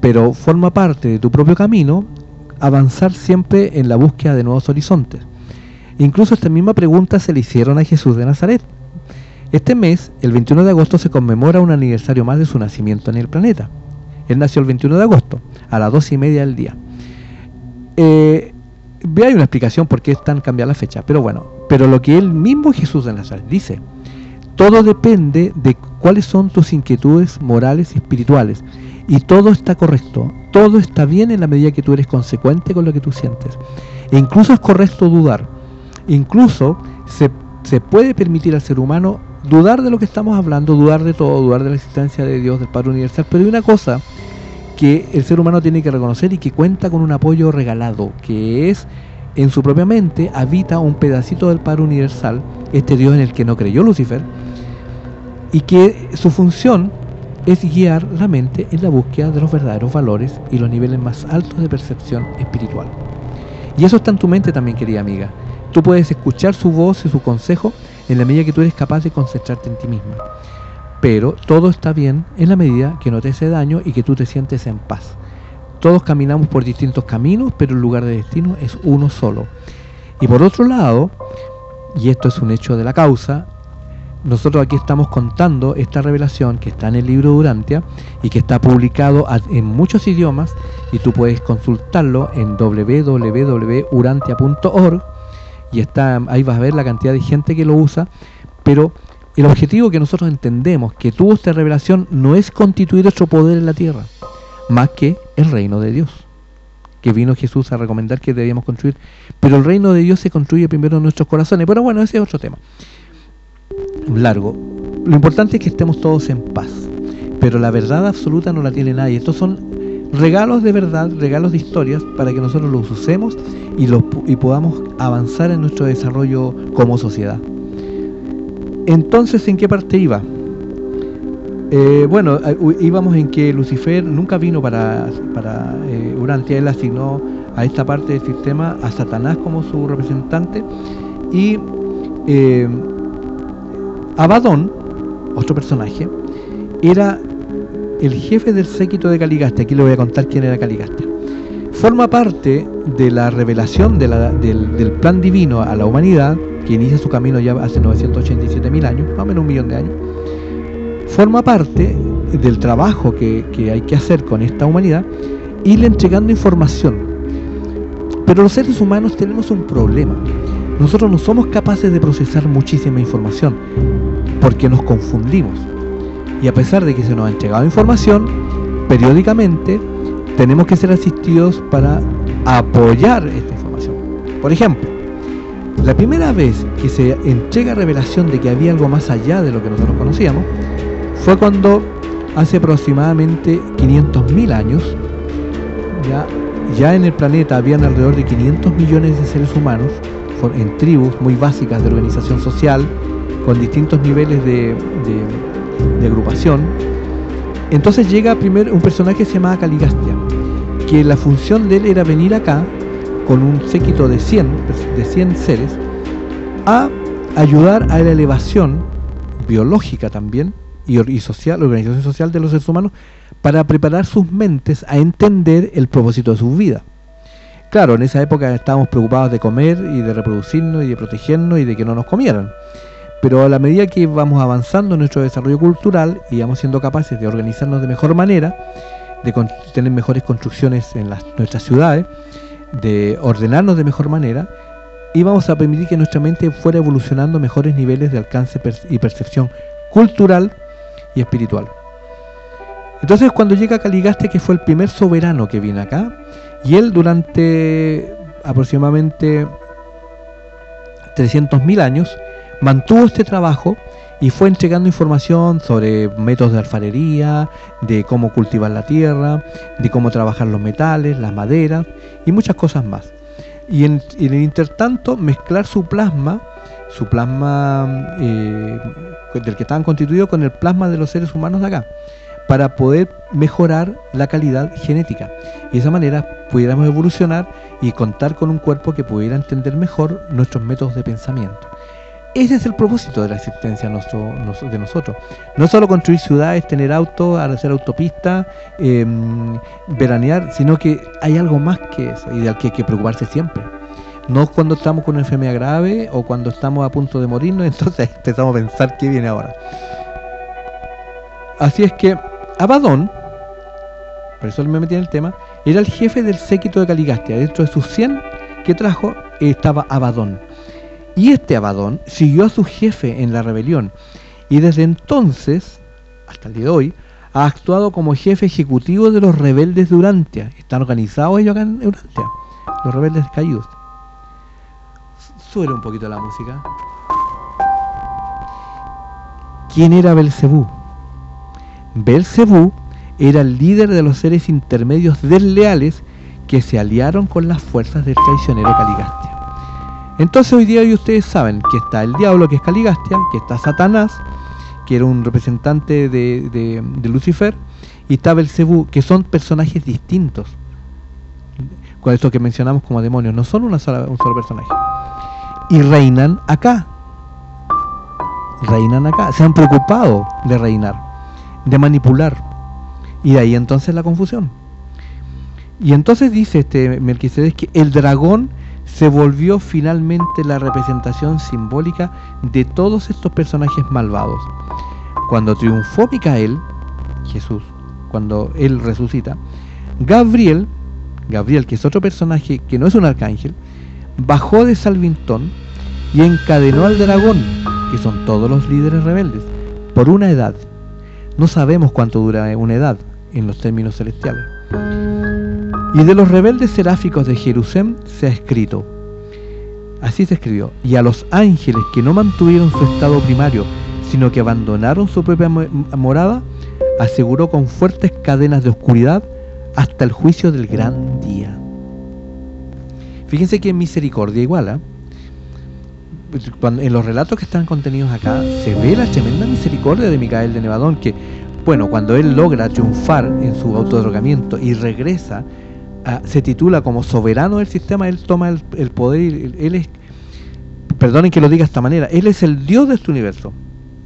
Pero forma parte de tu propio camino avanzar siempre en la búsqueda de nuevos horizontes. Incluso esta misma pregunta se le hicieron a Jesús de Nazaret. Este mes, el 21 de agosto, se conmemora un aniversario más de su nacimiento en el planeta. Él nació el 21 de agosto, a las 12 y media del día. Eh, hay una explicación por qué es tan cambiada la fecha, pero bueno, pero lo que él mismo Jesús de Nazaret dice, todo depende de cuáles son tus inquietudes morales y espirituales, y todo está correcto, todo está bien en la medida que tú eres consecuente con lo que tú sientes. E incluso es correcto dudar, incluso se, se puede permitir al ser humano dudar de lo que estamos hablando, dudar de todo, dudar de la existencia de Dios, del Padre Universal, pero hay una cosa que el ser humano tiene que reconocer y que cuenta con un apoyo regalado, que es en su propia mente habita un pedacito del Padre Universal, este Dios en el que no creyó Lucifer, y que su función es guiar la mente en la búsqueda de los verdaderos valores y los niveles más altos de percepción espiritual. Y eso está en tu mente también, querida amiga. Tú puedes escuchar su voz y su consejo en la medida que tú eres capaz de concentrarte en ti misma pero todo está bien en la medida que no te hace daño y que tú te sientes en paz. Todos caminamos por distintos caminos, pero el lugar de destino es uno solo. Y por otro lado, y esto es un hecho de la causa, nosotros aquí estamos contando esta revelación que está en el libro Durantia y que está publicado en muchos idiomas y tú puedes consultarlo en www.urantia.org y está ahí vas a ver la cantidad de gente que lo usa, pero el objetivo que nosotros entendemos que tuvo esta revelación no es constituir otro poder en la tierra, más que el reino de Dios, que vino Jesús a recomendar que debíamos construir. Pero el reino de Dios se construye primero en nuestros corazones. Pero bueno, ese es otro tema. Largo. Lo importante es que estemos todos en paz. Pero la verdad absoluta no la tiene nadie. Estos son regalos de verdad, regalos de historias, para que nosotros los usemos y, los, y podamos avanzar en nuestro desarrollo como sociedad. Entonces, ¿en qué parte iba? Eh, bueno, eh, íbamos en que Lucifer nunca vino para, para eh, Urantia, él asignó a esta parte del sistema a Satanás como su representante y Abadón, otro personaje, era el jefe del séquito de Caligaste, aquí le voy a contar quién era Caligaste. Forma parte de la revelación del plan divino a la humanidad que inicia su camino ya hace 987.000 años, más o menos un millón de años, forma parte del trabajo que, hay que hacer con esta humanidad, irle entregando información. Pero los seres humanos tenemos un problema. Nosotros no somos capaces de procesar muchísima información, porque nos confundimos. Y a pesar de que se nos ha entregado información, periódicamente tenemos que ser asistidos para apoyar esta información. Por ejemplo, la primera vez que se entrega revelación de que había algo más allá de lo que nosotros conocíamos fue cuando hace aproximadamente 500.000 años ya, ya en el planeta habían alrededor de 500 millones de seres humanos en tribus muy básicas de organización social con distintos niveles de, agrupación. Entonces llega primero un personaje que se Caligastia que la función de él era venir acá con un séquito de 100, de 100 seres a ayudar a la elevación biológica también y, social, organización social de los seres humanos para preparar sus mentes a entender el propósito de su vida. Claro, en esa época estábamos preocupados de comer y de reproducirnos y de protegernos y de que no nos comieran. Pero a la medida que vamos avanzando en nuestro desarrollo cultural y vamos siendo capaces de organizarnos de mejor manera, de tener mejores construcciones en nuestras ciudades, de ordenarnos de mejor manera, íbamos a permitir que nuestra mente fuera evolucionando mejores niveles de alcance y percepción cultural y espiritual. Entonces cuando llega Caligaste, que fue el primer soberano que viene acá, y él durante aproximadamente 300.000 años mantuvo este trabajo y fue entregando información sobre métodos de alfarería, de cómo cultivar la tierra, de cómo trabajar los metales, las maderas y muchas cosas más. Y en, el intertanto mezclar su plasma, su plasma eh, del que estaban constituidos con el plasma de los seres humanos de acá, para poder mejorar la calidad genética. Y de esa manera pudiéramos evolucionar y contar con un cuerpo que pudiera entender mejor nuestros métodos de pensamiento. ese es el propósito de la existencia nuestro- de nosotros. No solo construir ciudades, tener autos, hacer autopistas, eh, veranear, sino que hay algo más que eso y del que hay que preocuparse siempre. No cuando estamos con una enfermedad grave o cuando estamos a punto de morirnos, entonces empezamos a pensar qué viene ahora. Así es que Abadón, por eso me metí en el tema, era el jefe del séquito de Caligastia. Dentro de sus 100 que trajo estaba Abadón. Y este Abadón siguió a su jefe en la rebelión y desde entonces, hasta el día de hoy, ha actuado como jefe ejecutivo de los rebeldes de Urantia. Están organizados ellos acá en Urantia, los rebeldes caídos. Sube un poquito la música. ¿Quién era Belcebú? Belcebú era el líder de los seres intermedios desleales que se aliaron con las fuerzas del traicionero Caligastia. Entonces hoy día hoy ustedes saben que está el diablo que es Caligastia, que está Satanás, que era un representante de, Lucifer, y está Belcebú, que son personajes distintos. Con eso que mencionamos como demonios, no son una sola, un solo personaje. Y reinan acá. Reinan acá. Se han preocupado de reinar, de manipular. Y de ahí entonces la confusión. Y entonces dice este Melquisedec que el dragón se volvió finalmente la representación simbólica de todos estos personajes malvados. Cuando triunfó Micael, Jesús, cuando él resucita, Gabriel, Gabriel que es otro personaje que no es un arcángel, bajó de Salvintón y encadenó al dragón, que son todos los líderes rebeldes, por una edad. No sabemos cuánto dura una edad en los términos celestiales. Y de los rebeldes seráficos de Jerusalén se ha escrito, así se escribió, y a los ángeles que no mantuvieron su estado primario, sino que abandonaron su propia mo- morada, aseguró con fuertes cadenas de oscuridad hasta el juicio del gran día. Fíjense que en misericordia igual, ¿ah? Pues, en los relatos que están contenidos acá, se ve la tremenda misericordia de Micael de Nevadón, que, bueno, cuando él logra triunfar en su autodrogamiento y regresa, a- se titula como soberano del sistema, él toma el, poder, él, él es, perdonen que lo diga de esta manera, él es el Dios de este universo.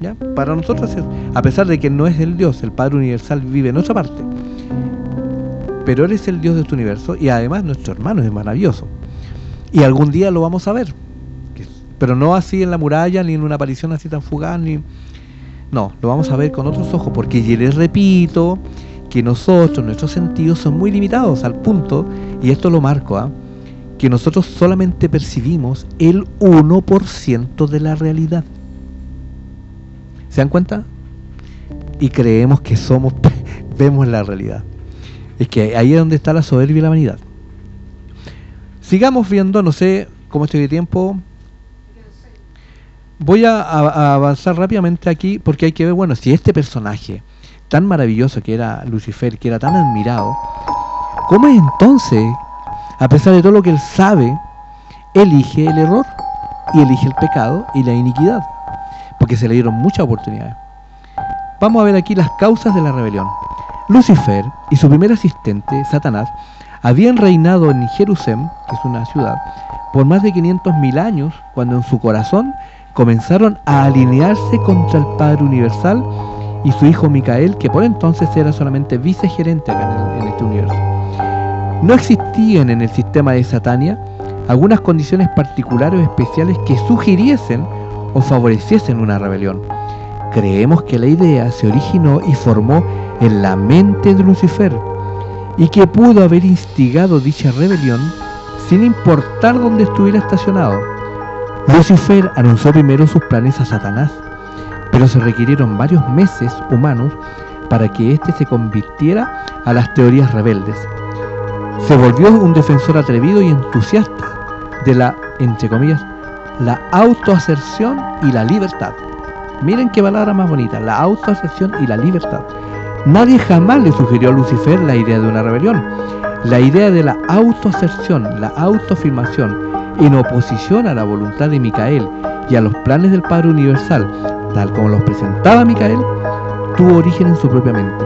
¿ya? Para nosotros, es- a pesar de que no es el Dios, el Padre Universal vive en otra parte, pero él es el Dios de este universo y además nuestro hermano es maravilloso. Y algún día lo vamos a ver, pero no así en la muralla, ni en una aparición así tan fugaz, ni... No, lo vamos a ver con otros ojos, porque yo les repito que nosotros, nuestros sentidos son muy limitados al punto, y esto lo marco, ¿ah? que nosotros solamente percibimos el 1% de la realidad. ¿Se dan cuenta? Y creemos que somos, vemos la realidad. Es que ahí es donde está la soberbia y la vanidad. Sigamos viendo, no sé cómo estoy de tiempo. Voy a, a- avanzar rápidamente aquí porque hay que ver, bueno, si este personaje tan maravilloso que era Lucifer, que era tan admirado, ¿cómo es entonces, a pesar de todo lo que él sabe, elige el error y elige el pecado y la iniquidad? Porque se le dieron muchas oportunidades. Vamos a ver aquí las causas de la rebelión. Lucifer y su primer asistente, Satanás, habían reinado en Jerusalén, que es una ciudad, por más de 500.000 años, cuando en su corazón comenzaron a alinearse contra el Padre Universal y su hijo Micael, que por entonces era solamente vicegerente acá en, este universo. No existían en el sistema de Satania algunas condiciones particulares o especiales que sugiriesen o favoreciesen una rebelión. Creemos que la idea se originó y formó en la mente de Lucifer y que pudo haber instigado dicha rebelión sin importar dónde estuviera estacionado. Lucifer anunció primero sus planes a Satanás, pero se requirieron varios meses humanos para que éste se convirtiera a las teorías rebeldes. Se volvió un defensor atrevido y entusiasta de la, entre comillas, la autoaserción y la libertad. Miren qué palabra más bonita, la autoaserción y la libertad. Nadie jamás le sugirió a Lucifer la idea de una rebelión. La idea de la autoaserción, la autoafirmación, en oposición a la voluntad de Micael y a los planes del Padre Universal, tal como los presentaba Micael, tuvo origen en su propia mente.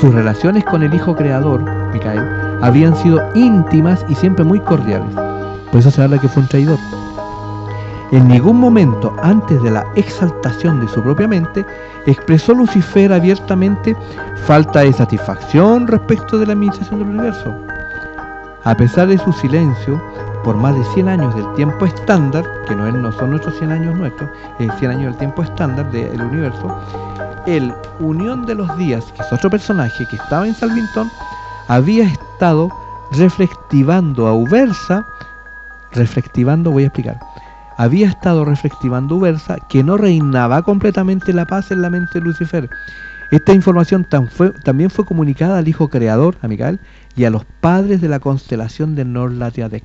Sus relaciones con el Hijo Creador, Micael, habían sido íntimas y siempre muy cordiales. Por eso se habla que fue un traidor. En ningún momento antes de la exaltación de su propia mente, expresó Lucifer abiertamente falta de satisfacción respecto de la administración del universo. A pesar de su silencio, por más de 100 años del tiempo estándar, que no, son nuestros 100 años nuestros, es 100 años del tiempo estándar del universo, el Unión de los Días, que es otro personaje que estaba en Salvington, había estado reflectivando a Ubersa, reflectivando, voy a explicar, había estado reflectivando Ubersa que no reinaba completamente la paz en la mente de Lucifer. Esta información también fue comunicada al hijo creador, a y a los padres de la constelación de Norlatiadec.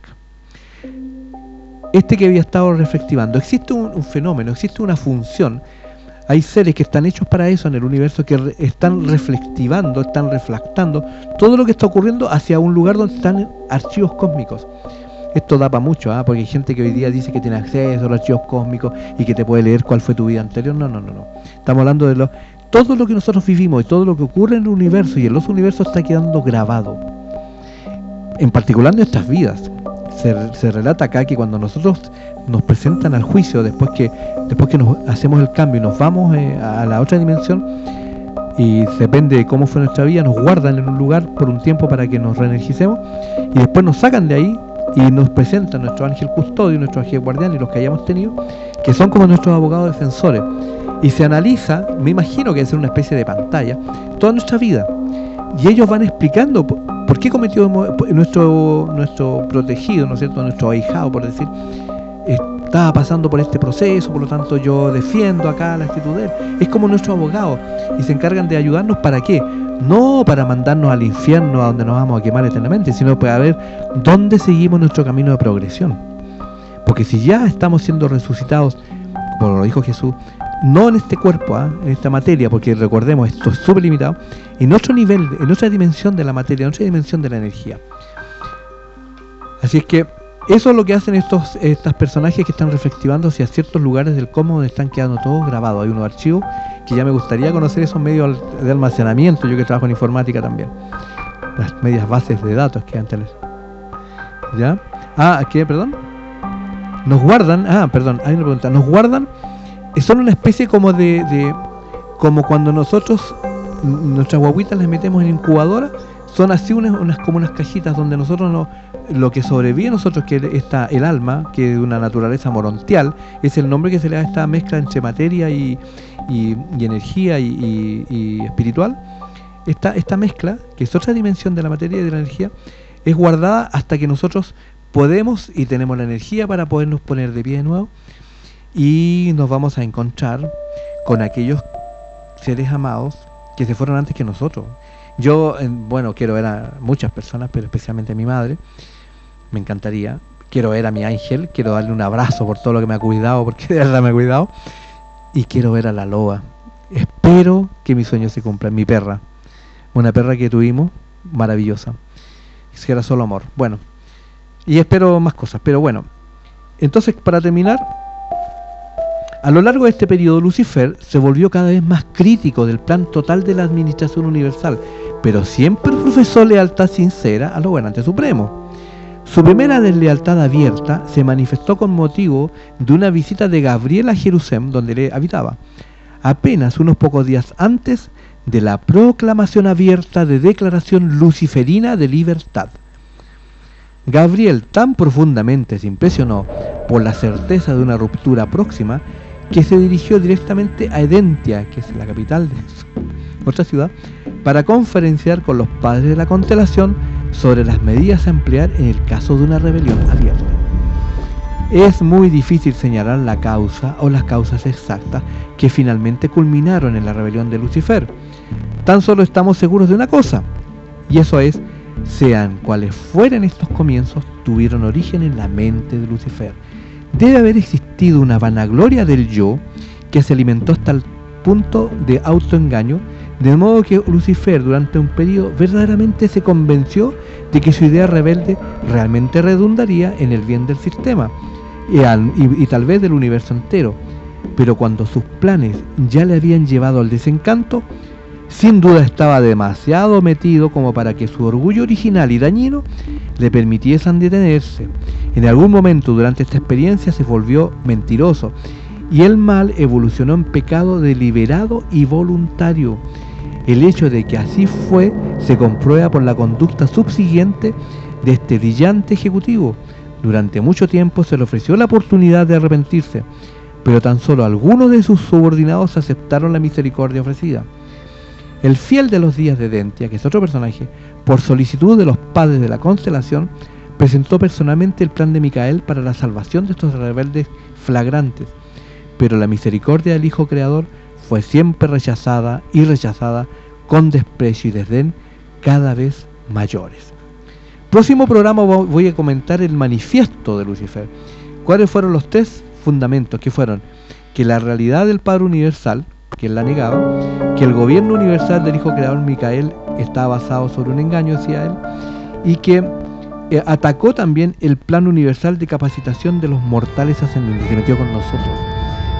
Este que había estado reflectivando, existe un, fenómeno, existe una función. Hay seres que están hechos para eso en el universo, que están reflectivando, están reflectando todo lo que está ocurriendo hacia un lugar donde están archivos cósmicos. Esto da para mucho, ¿ah? porque hay gente que hoy día dice que tiene acceso a los archivos cósmicos y que te puede leer cuál fue tu vida anterior. No, no, no, no. Estamos hablando de lo, todo lo que nosotros vivimos y todo lo que ocurre en el universo y en los universos está quedando grabado. En particular nuestras vidas. Se, relata acá que cuando nosotros nos presentan al juicio, después que, después que nos hacemos el cambio y nos vamos eh, a la otra dimensión, y depende de cómo fue nuestra vida, nos guardan en un lugar por un tiempo para que nos reenergicemos, y después nos sacan de ahí y nos presentan nuestro ángel custodio, nuestro ángel guardián y los que hayamos tenido, que son como nuestros abogados defensores. Y se analiza, me imagino que es una especie de pantalla, toda nuestra vida. Y ellos van explicando por, qué cometió nuestro, nuestro protegido, ¿no es cierto?, nuestro ahijado, por decir, estaba pasando por este proceso, por lo tanto yo defiendo acá la actitud de él. Es como nuestro abogado y se encargan de ayudarnos para qué? No para mandarnos al infierno a donde nos vamos a quemar eternamente, sino para ver dónde seguimos nuestro camino de progresión. Porque si ya estamos siendo resucitados, como lo dijo Jesús, no en este cuerpo, ¿ah? en esta materia, porque recordemos, esto es súper limitado, en otro nivel, en otra dimensión de la materia, en otra dimensión de la energía. Así es que eso es lo que hacen estos estas personajes que están reflectivando hacia ciertos lugares del cosmos donde están quedando todos grabados. Hay unos archivos que ya me gustaría conocer esos medios de almacenamiento, yo que trabajo en informática también. Las medias bases de datos que antes les... ¿Ya? Ah, ¿qué? Perdón. Nos guardan, ah, perdón, hay una pregunta. Nos guardan, eh, son una especie como de, como cuando nosotros nuestras guaguitas las metemos en incubadora, son así unas, unas como unas cajitas donde nosotros no, lo que sobrevive a nosotros que está el alma, que es de una naturaleza morontial, es el nombre que se le da a esta mezcla entre materia y, y- energía y, y- espiritual. Esta, esta mezcla, que es otra dimensión de la materia y de la energía, es guardada hasta que nosotros podemos y tenemos la energía para podernos poner de pie de nuevo y nos vamos a encontrar con aquellos seres amados que se fueron antes que nosotros. Yo, bueno, quiero ver a muchas personas, pero especialmente a mi madre. Me encantaría. Quiero ver a mi ángel, quiero darle un abrazo por todo lo que me ha cuidado, porque de verdad me ha cuidado. Y quiero ver a la loba. Espero que mi sueño se cumpla. Mi perra. Una perra que tuvimos, maravillosa. Que era solo amor. Bueno. Y espero más cosas, pero bueno. Entonces, para terminar, a lo largo de este periodo, Lucifer se volvió cada vez más crítico del plan total de la administración universal, pero siempre profesó lealtad sincera a los gobernantes supremos. Su primera deslealtad abierta se manifestó con motivo de una visita de Gabriel a Jerusalén, donde él habitaba, apenas unos pocos días antes de la proclamación abierta de declaración luciferina de libertad. Gabriel tan profundamente se impresionó por la certeza de una ruptura próxima que se dirigió directamente a Edentia, que es la capital de otra ciudad, para conferenciar con los padres de la constelación sobre las medidas a emplear en el caso de una rebelión abierta. Es muy difícil señalar la causa o las causas exactas que finalmente culminaron en la rebelión de Lucifer. Tan solo estamos seguros de una cosa, y eso es, sean cuales fueran estos comienzos, tuvieron origen en la mente de Lucifer. Debe haber existido una vanagloria del yo que se alimentó hasta el punto de autoengaño, de modo que Lucifer durante un periodo verdaderamente se convenció de que su idea rebelde realmente redundaría en el bien del sistema y, y tal vez del universo entero. Pero cuando sus planes ya le habían llevado al desencanto, sin duda estaba demasiado metido como para que su orgullo original y dañino le permitiesen detenerse. En algún momento durante esta experiencia se volvió mentiroso y el mal evolucionó en pecado deliberado y voluntario. El hecho de que así fue se comprueba por la conducta subsiguiente de este brillante ejecutivo. Durante mucho tiempo se le ofreció la oportunidad de arrepentirse, pero tan solo algunos de sus subordinados aceptaron la misericordia ofrecida. El fiel de los días de Dentia, que es otro personaje, por solicitud de los padres de la constelación, presentó personalmente el plan de Micael para la salvación de estos rebeldes flagrantes, pero la misericordia del Hijo Creador fue siempre rechazada y rechazada con desprecio y desdén cada vez mayores. Próximo programa voy a comentar el manifiesto de Lucifer. ¿Cuáles fueron los tres fundamentos? Que fueron que la realidad del Padre Universal, que la negaba, que el gobierno universal del Hijo Creador Micael estaba basado sobre un engaño, decía él, y que eh, atacó también el plan universal de capacitación de los mortales ascendentes, se metió con nosotros,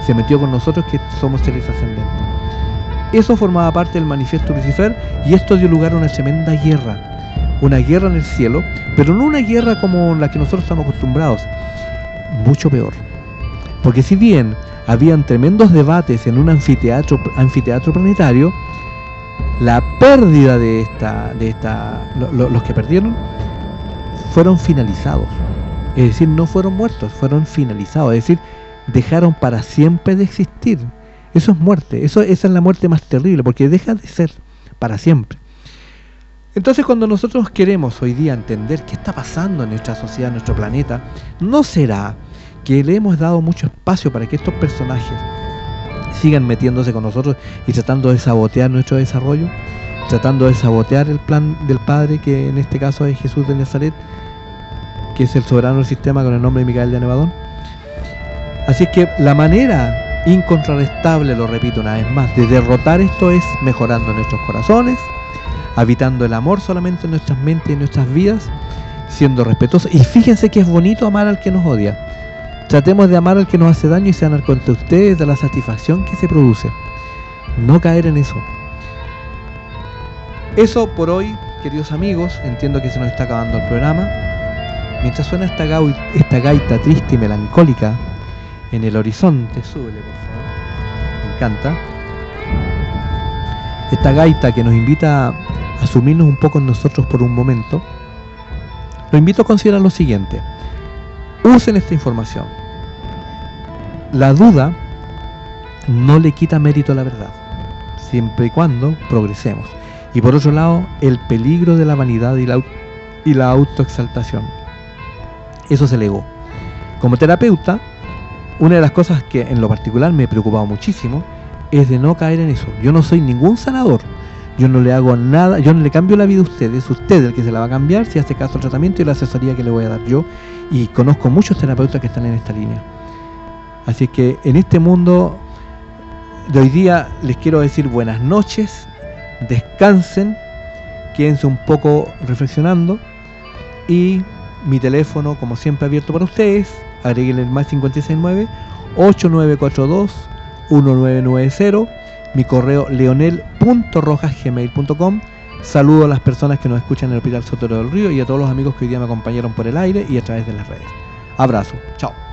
se metió con nosotros que somos seres ascendentes. Eso formaba parte del manifiesto Lucifer y esto dio lugar a una tremenda guerra, una guerra en el cielo, pero no una guerra como la que nosotros estamos acostumbrados, mucho peor. Porque si bien habían tremendos debates en un anfiteatro, planetario, la pérdida de esta, de esta, los que perdieron, fueron finalizados. Es decir, no fueron muertos, fueron finalizados. Es decir, dejaron para siempre de existir. Eso es muerte, eso, esa es la muerte más terrible, porque deja de ser para siempre. Entonces cuando nosotros queremos hoy día entender qué está pasando en nuestra sociedad, en nuestro planeta, ¿no será que le hemos dado mucho espacio para que estos personajes sigan metiéndose con nosotros y tratando de sabotear nuestro desarrollo, tratando de sabotear el plan del Padre, que en este caso es Jesús de Nazaret, que es el soberano del sistema con el nombre de Micael de Anevadón. Así es que la manera incontrarrestable, lo repito una vez más, de derrotar esto es mejorando nuestros corazones, habitando el amor solamente en nuestras mentes y nuestras vidas, siendo respetuosos. Y fíjense que es bonito amar al que nos odia. Tratemos de amar al que nos hace daño y se dan cuenta ustedes de la satisfacción que se produce. No caer en eso. Eso por hoy, queridos amigos, entiendo que se nos está acabando el programa. Mientras suena esta, esta gaita triste y melancólica en el horizonte, súbele por favor, me encanta. Esta gaita que nos invita a sumirnos un poco en nosotros por un momento, lo invito a considerar lo siguiente. Usen esta información. La duda no le quita mérito a la verdad, siempre y cuando progresemos. Y por otro lado, el peligro de la vanidad y la, y la autoexaltación. Eso es el ego. Como terapeuta, una de las cosas que en lo particular me he preocupado muchísimo es de no caer en eso. Yo no soy ningún sanador. Yo no le hago nada, yo no le cambio la vida a usted, es usted el que se la va a cambiar si hace caso al tratamiento y la asesoría que le voy a dar yo. Y conozco muchos terapeutas que están en esta línea. Así que en este mundo de hoy día les quiero decir buenas noches, descansen, quédense un poco reflexionando y mi teléfono como siempre abierto para ustedes, agreguen el más 569 8942 1990 mi correo leonel.rojasgmail.com saludo a las personas que nos escuchan en el Hospital Sotero del Río y a todos los amigos que hoy día me acompañaron por el aire y a través de las redes. Abrazo, chao